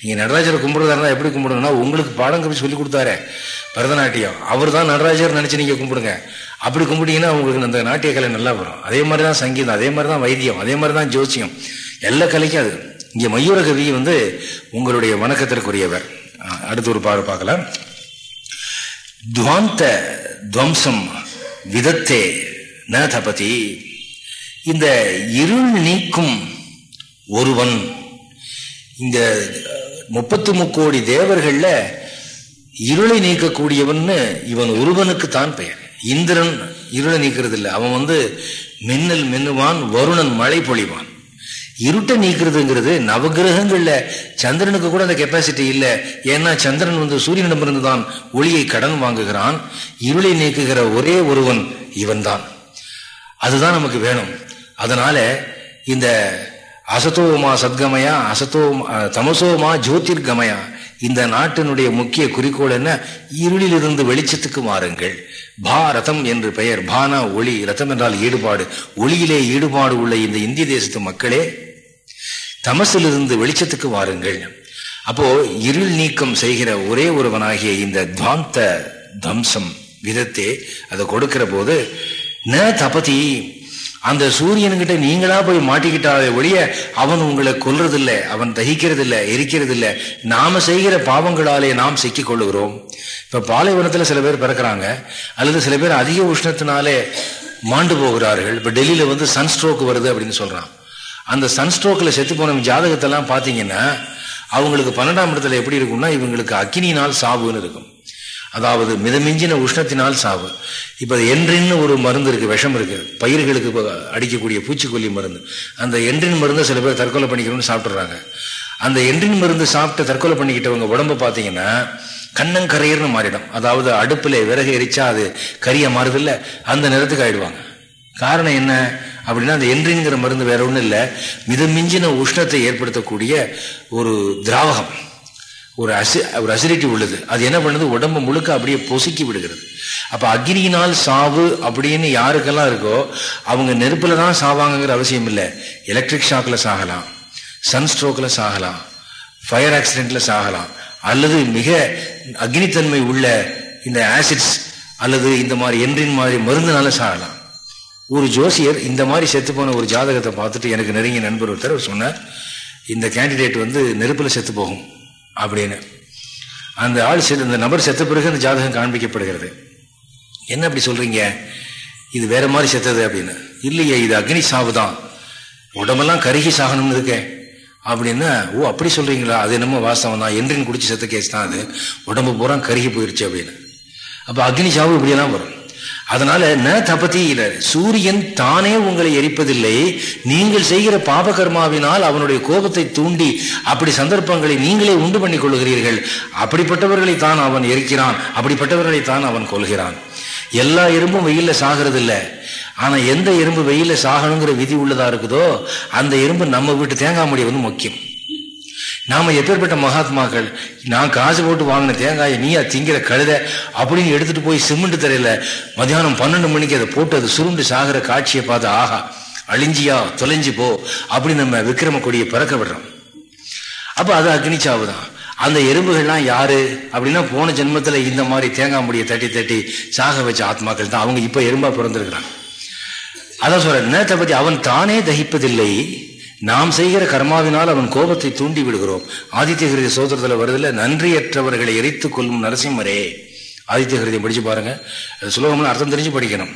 நீங்கள் நடராஜரை கும்பிடுறதா எப்படி கும்பிடுங்கன்னா உங்களுக்கு பாடம் கப்பி சொல்லி கொடுத்தாரு பரதநாட்டியம். அவர் தான் நடராஜர் நினச்சி நீங்கள் கும்பிடுங்க. அப்படி கும்பிட்டீங்கன்னா உங்களுக்கு அந்த நாட்டிய கலை நல்லா வரும். அதே மாதிரி தான் சங்கீதம் அதே மாதிரி தான் வைத்தியம் அதே மாதிரி தான் ஜோசியம். எல்லா கலைக்கும் அது. இங்கே மயூர கவி வந்து உங்களுடைய வணக்கத்திற்குரியவர். அடுத்து ஒரு பாடு பார்க்கலாம். துவாந்த துவம்சம் விதத்தே ந தபதி இந்த இருள் நீக்கும் ஒருவன் இந்த முப்பத்து முக்கோடி தேவர்கள்ல இருளை நீக்கக்கூடியவன் இவன் ஒருவனுக்கு தான் பெயர். இந்திரன் இருளை நீக்கிறது இல்லை அவன் வந்து மின்னல் மின்னுவான் வருணன் மழை பொழிவான். இருட்டை நீக்கிறதுங்கிறது நவகிரகங்கள்ல சந்திரனுக்கு கூட அந்த கெப்பாசிட்டி இல்லை. ஏன்னா சந்திரன் வந்து சூரியனிடமிருந்து தான் ஒளியை கடன் வாங்குகிறான். இருளை நீக்குகிற ஒரே ஒருவன் இவன் தான் அதுதான் நமக்கு வேணும். அதனால இந்த அசத்தோமா சத்கமயா அசத்தோமா தமசோமா ஜோதிர்கமயா இந்த நாட்டினுடைய முக்கிய குறிக்கோள் என்ன? இருளிலிருந்து வெளிச்சத்துக்கு மாறுங்கள். பாரதம் என்று பெயர். பானா ஒளி ரத்தம் என்றால் ஈடுபாடு. ஒளியிலே ஈடுபாடு உள்ள இந்த இந்திய தேசத்து மக்களே தமசிலிருந்து வெளிச்சத்துக்கு வாருங்கள். அப்போ இருள் நீக்கம் செய்கிற ஒரே ஒருவனாகிய இந்த துவாந்த தம்சம் விதத்தை அதை கொடுக்கிற போது ந தபதி அந்த சூரியன்கிட்ட நீங்களா போய் மாட்டிக்கிட்டாலே ஒழிய அவன் உங்களை கொல்றதில்லை அவன் தகிக்கிறதில்லை எரிக்கிறதில்லை. நாம செய்கிற பாவங்களாலே நாம் சிக்கிக் கொள்ளுகிறோம். இப்ப பாலைவனத்துல சில பேர் பிறக்கிறாங்க. அல்லது சில பேர் அதிக உஷ்ணத்தினாலே மாண்டு போகிறார்கள். இப்ப டெல்லியில வந்து சன்ஸ்ட்ரோக் வருது அப்படின்னு சொல்றான். அந்த சன்ஸ்ட்ரோக்ல செத்து போன ஜாதகத்தெல்லாம் பாத்தீங்கன்னா அவங்களுக்கு பன்னெண்டாம் இடத்துல எப்படி இருக்கும்னா இவங்களுக்கு அக்கினினால் சாவுன்னு இருக்கும். அதாவது மிதமிஞ்சின உஷ்ணத்தினால் சாவு. இப்போ என்றின்னு ஒரு மருந்து இருக்குது விஷம் இருக்குது பயிர்களுக்கு அடிக்கக்கூடிய பூச்சிக்கொல்லி மருந்து. அந்த என்றின் மருந்தை சில பேர் தற்கொலை பண்ணிக்கணும்னு சாப்பிட்றாங்க அந்த என்றின் மருந்து சாப்பிட்டு தற்கொலை பண்ணிக்கிட்டவங்க உடம்ப பார்த்தீங்கன்னா கண்ணங்கரையர்னு மாறிடும். அதாவது அடுப்பில் விறகு எரிச்சா அது கரியை மாறுதில்ல. அந்த நேரத்துக்கு ஆயிடுவாங்க. காரணம் என்ன? அப்படின்னா அந்த என்றின்கிற மருந்து வேற ஒன்றும் இல்லை. மிதமிஞ்சின உஷ்ணத்தை ஏற்படுத்தக்கூடிய ஒரு திராவகம். ஒரு அசி ஒரு அசிடிட்டி உள்ளது. அது என்ன பண்ணுது? உடம்பு முழுக்க அப்படியே பொசுக்கி விடுகிறது. அப்ப அக்னியினால் சாவு அப்படின்னு யாருக்கெல்லாம் இருக்கோ அவங்க நெருப்புல தான் சாவாங்கிற அவசியம் இல்லை. எலக்ட்ரிக் ஷாக்ல சாகலாம். சன்ஸ்ட்ரோக்கில் சாகலாம். ஃபயர் ஆக்சிடென்ட்ல சாகலாம். அல்லது மிக அக்னித்தன்மை உள்ள இந்த ஆசிட்ஸ் அல்லது இந்த மாதிரி என்றின் மாதிரி மருந்துனால சாகலாம். ஒரு ஜோசியர் இந்த மாதிரி செத்து போன ஒரு ஜாதகத்தை பார்த்துட்டு எனக்கு நெருங்கிய நண்பர் ஒருத்தர் சொன்னார் இந்த கேண்டிடேட் வந்து நெருப்பில் செத்து போகும். அப்படின்னு. அந்த ஆள் செத்து அந்த நபர் செத்த பிறகு அந்த ஜாதகம் காண்பிக்கப்படுகிறது. என்ன அப்படி சொல்றீங்க? இது வேற மாதிரி செத்தது அப்படின்னு. இல்லையே இது அக்னி சாவு தான். உடம்பெல்லாம் கருகி சாகணும்னு இருக்கேன் அப்படின்னா ஓ அப்படி சொல்றீங்களா? அது என்னமோ வாஸ்தவம் தான். என்றின் குடிச்சு செத்த கேஸ் தான் அது. உடம்பு பூரா கருகி போயிருச்சு அப்படின்னு. அப்போ அக்னி சாவு இப்படியெல்லாம் வரும். அதனால ந தபதி சூரியன் தானே உங்களை எரிப்பதில்லை. நீங்கள் செய்கிற பாபகர்மாவினால் அவனுடைய கோபத்தை தூண்டி அப்படி சந்தர்ப்பங்களை நீங்களே உண்டு பண்ணி கொள்கிறீர்கள் அப்படிப்பட்டவர்களை தான் அவன் எரிக்கிறான். அப்படிப்பட்டவர்களை தான் அவன் கொள்கிறான் எல்லா எறும்பும் வெயிலில் சாகிறது இல்லை ஆனா எந்த எறும்பு வெயிலில் சாகணுங்கிற விதி உள்ளதா இருக்குதோ அந்த எறும்பு நம்ம வீட்டு தேங்காய் முடிய வந்து முக்கியம் நாம எப்பேற்பட்ட மகாத்மாக்கள் நான் காசு போட்டு வாங்கின தேங்காயை நீயா திங்கிற கழுத அப்படின்னு எடுத்துட்டு போய் சிமெண்ட் தரையில மதியானம் பன்னெண்டு மணிக்கு அதை போட்டு அது சுருண்டு சாகிற காட்சியை பார்த்து ஆஹா அழிஞ்சியா தொலைஞ்சு போ அப்படின்னு நம்ம விக்ரம கொடியை பிறக்க விடுறோம். அப்ப அது அக்னிச்சாவு தான். அந்த எறும்புகள்லாம் யாரு? அப்படின்னா போன ஜென்மத்துல இந்த மாதிரி தேங்காய் முடியை தட்டி தட்டி சாக வச்ச ஆத்மாக்கள் தான். அவங்க இப்ப எறும்பா பிறந்திருக்கிறாங்க. அதான் சொல்ற நேரத்தை பத்தி அவன் தானே தகிப்பதில்லை. நாம் செய்கிற கர்மாவினால் அவன் கோபத்தை தூண்டி விடுகிறோம். ஆதித்யகிருதி சோதரத்தில் வருதில் நன்றியற்றவர்களை எரித்து கொள்ளும் நரசிம்மரே. ஆதித்யகிருதியை படிச்சு பாருங்க. அது சுலோகம்னு அர்த்தம் தெரிஞ்சு படிக்கணும்.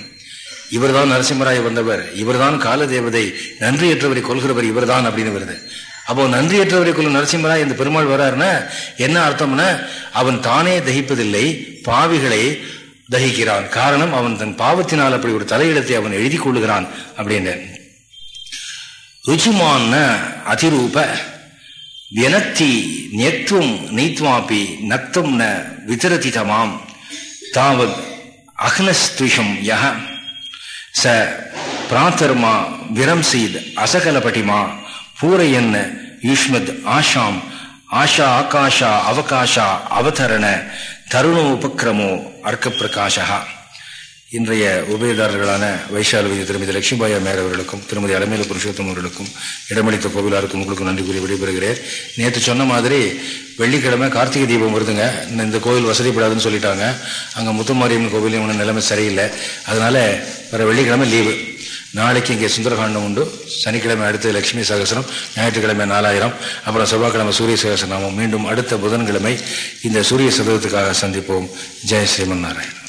இவர்தான் நரசிம்மராய வந்தவர். இவர்தான் கால தேவதை நன்றியற்றவரை கொள்கிறவர் இவர்தான் அப்படின்னு வருது. அப்போ நன்றியற்றவரை கொள்ளும் நரசிம்மராய் இந்த பெருமாள் வர்றாருன்னா என்ன அர்த்தம்னா அவன் தானே தகிப்பதில்லை பாவிகளை தகிக்கிறான். காரணம் அவன் தன் பாவத்தினால் அப்படி ஒரு தலையிடத்தை அவன் எழுதி கொள்ளுகிறான் அப்படின்னு. ருச்சிமான்ன அதிரூப வினத்தி நெத்துவம் நீத்வாபி நத்தம் ந விதரதிதமாம் தாவத் அக்னஸ்துஷம் யக ச பிராத்தர்மா விரம்சீத் அசகலபட்டிமா பூரையன்ன யுஷ்மத் ஆஷாம் ஆஷா ஆகாஷா அவகாஷா அவதரண தருணோபக்ரமோ உபக்கிரமோ அர்க்க பிரகாஷா இன்றைய உபயதாரர்களான வைஷாலவி திருமதி லட்சுமிபாயா மேர் அவர்களுக்கும் திருமதி அலமேல புருஷோத்தம் அவர்களுக்கும் இடமளித்த கோவிலாருக்கும் உங்களுக்கு நன்றி கூறி விடைபெறுகிறேன். நேற்று சொன்ன மாதிரி வெள்ளிக்கிழமை கார்த்திகை தீபம் வருதுங்க. இந்த கோவில் வசதிப்படாதுன்னு சொல்லிட்டாங்க. அங்கே முத்துமாரியம்மன் கோவிலையும் ஒன்றும் நிலைமை சரியில்லை. அதனால வர வெள்ளிக்கிழமை லீவு. நாளைக்கு இங்கே சுந்தரகாண்டம் உண்டு. சனிக்கிழமை அடுத்து லட்சுமி சகசரம் ஞாயிற்றுக்கிழமை நாலாயிரம் அப்புறம் செவ்வாய்க்கிழமை சூரிய சகசரநாமம் மீண்டும் அடுத்த புதன்கிழமை இந்த சூரிய சதவீதத்துக்காக சந்திப்போம். ஜெய் ஸ்ரீமன் நாராயணன்.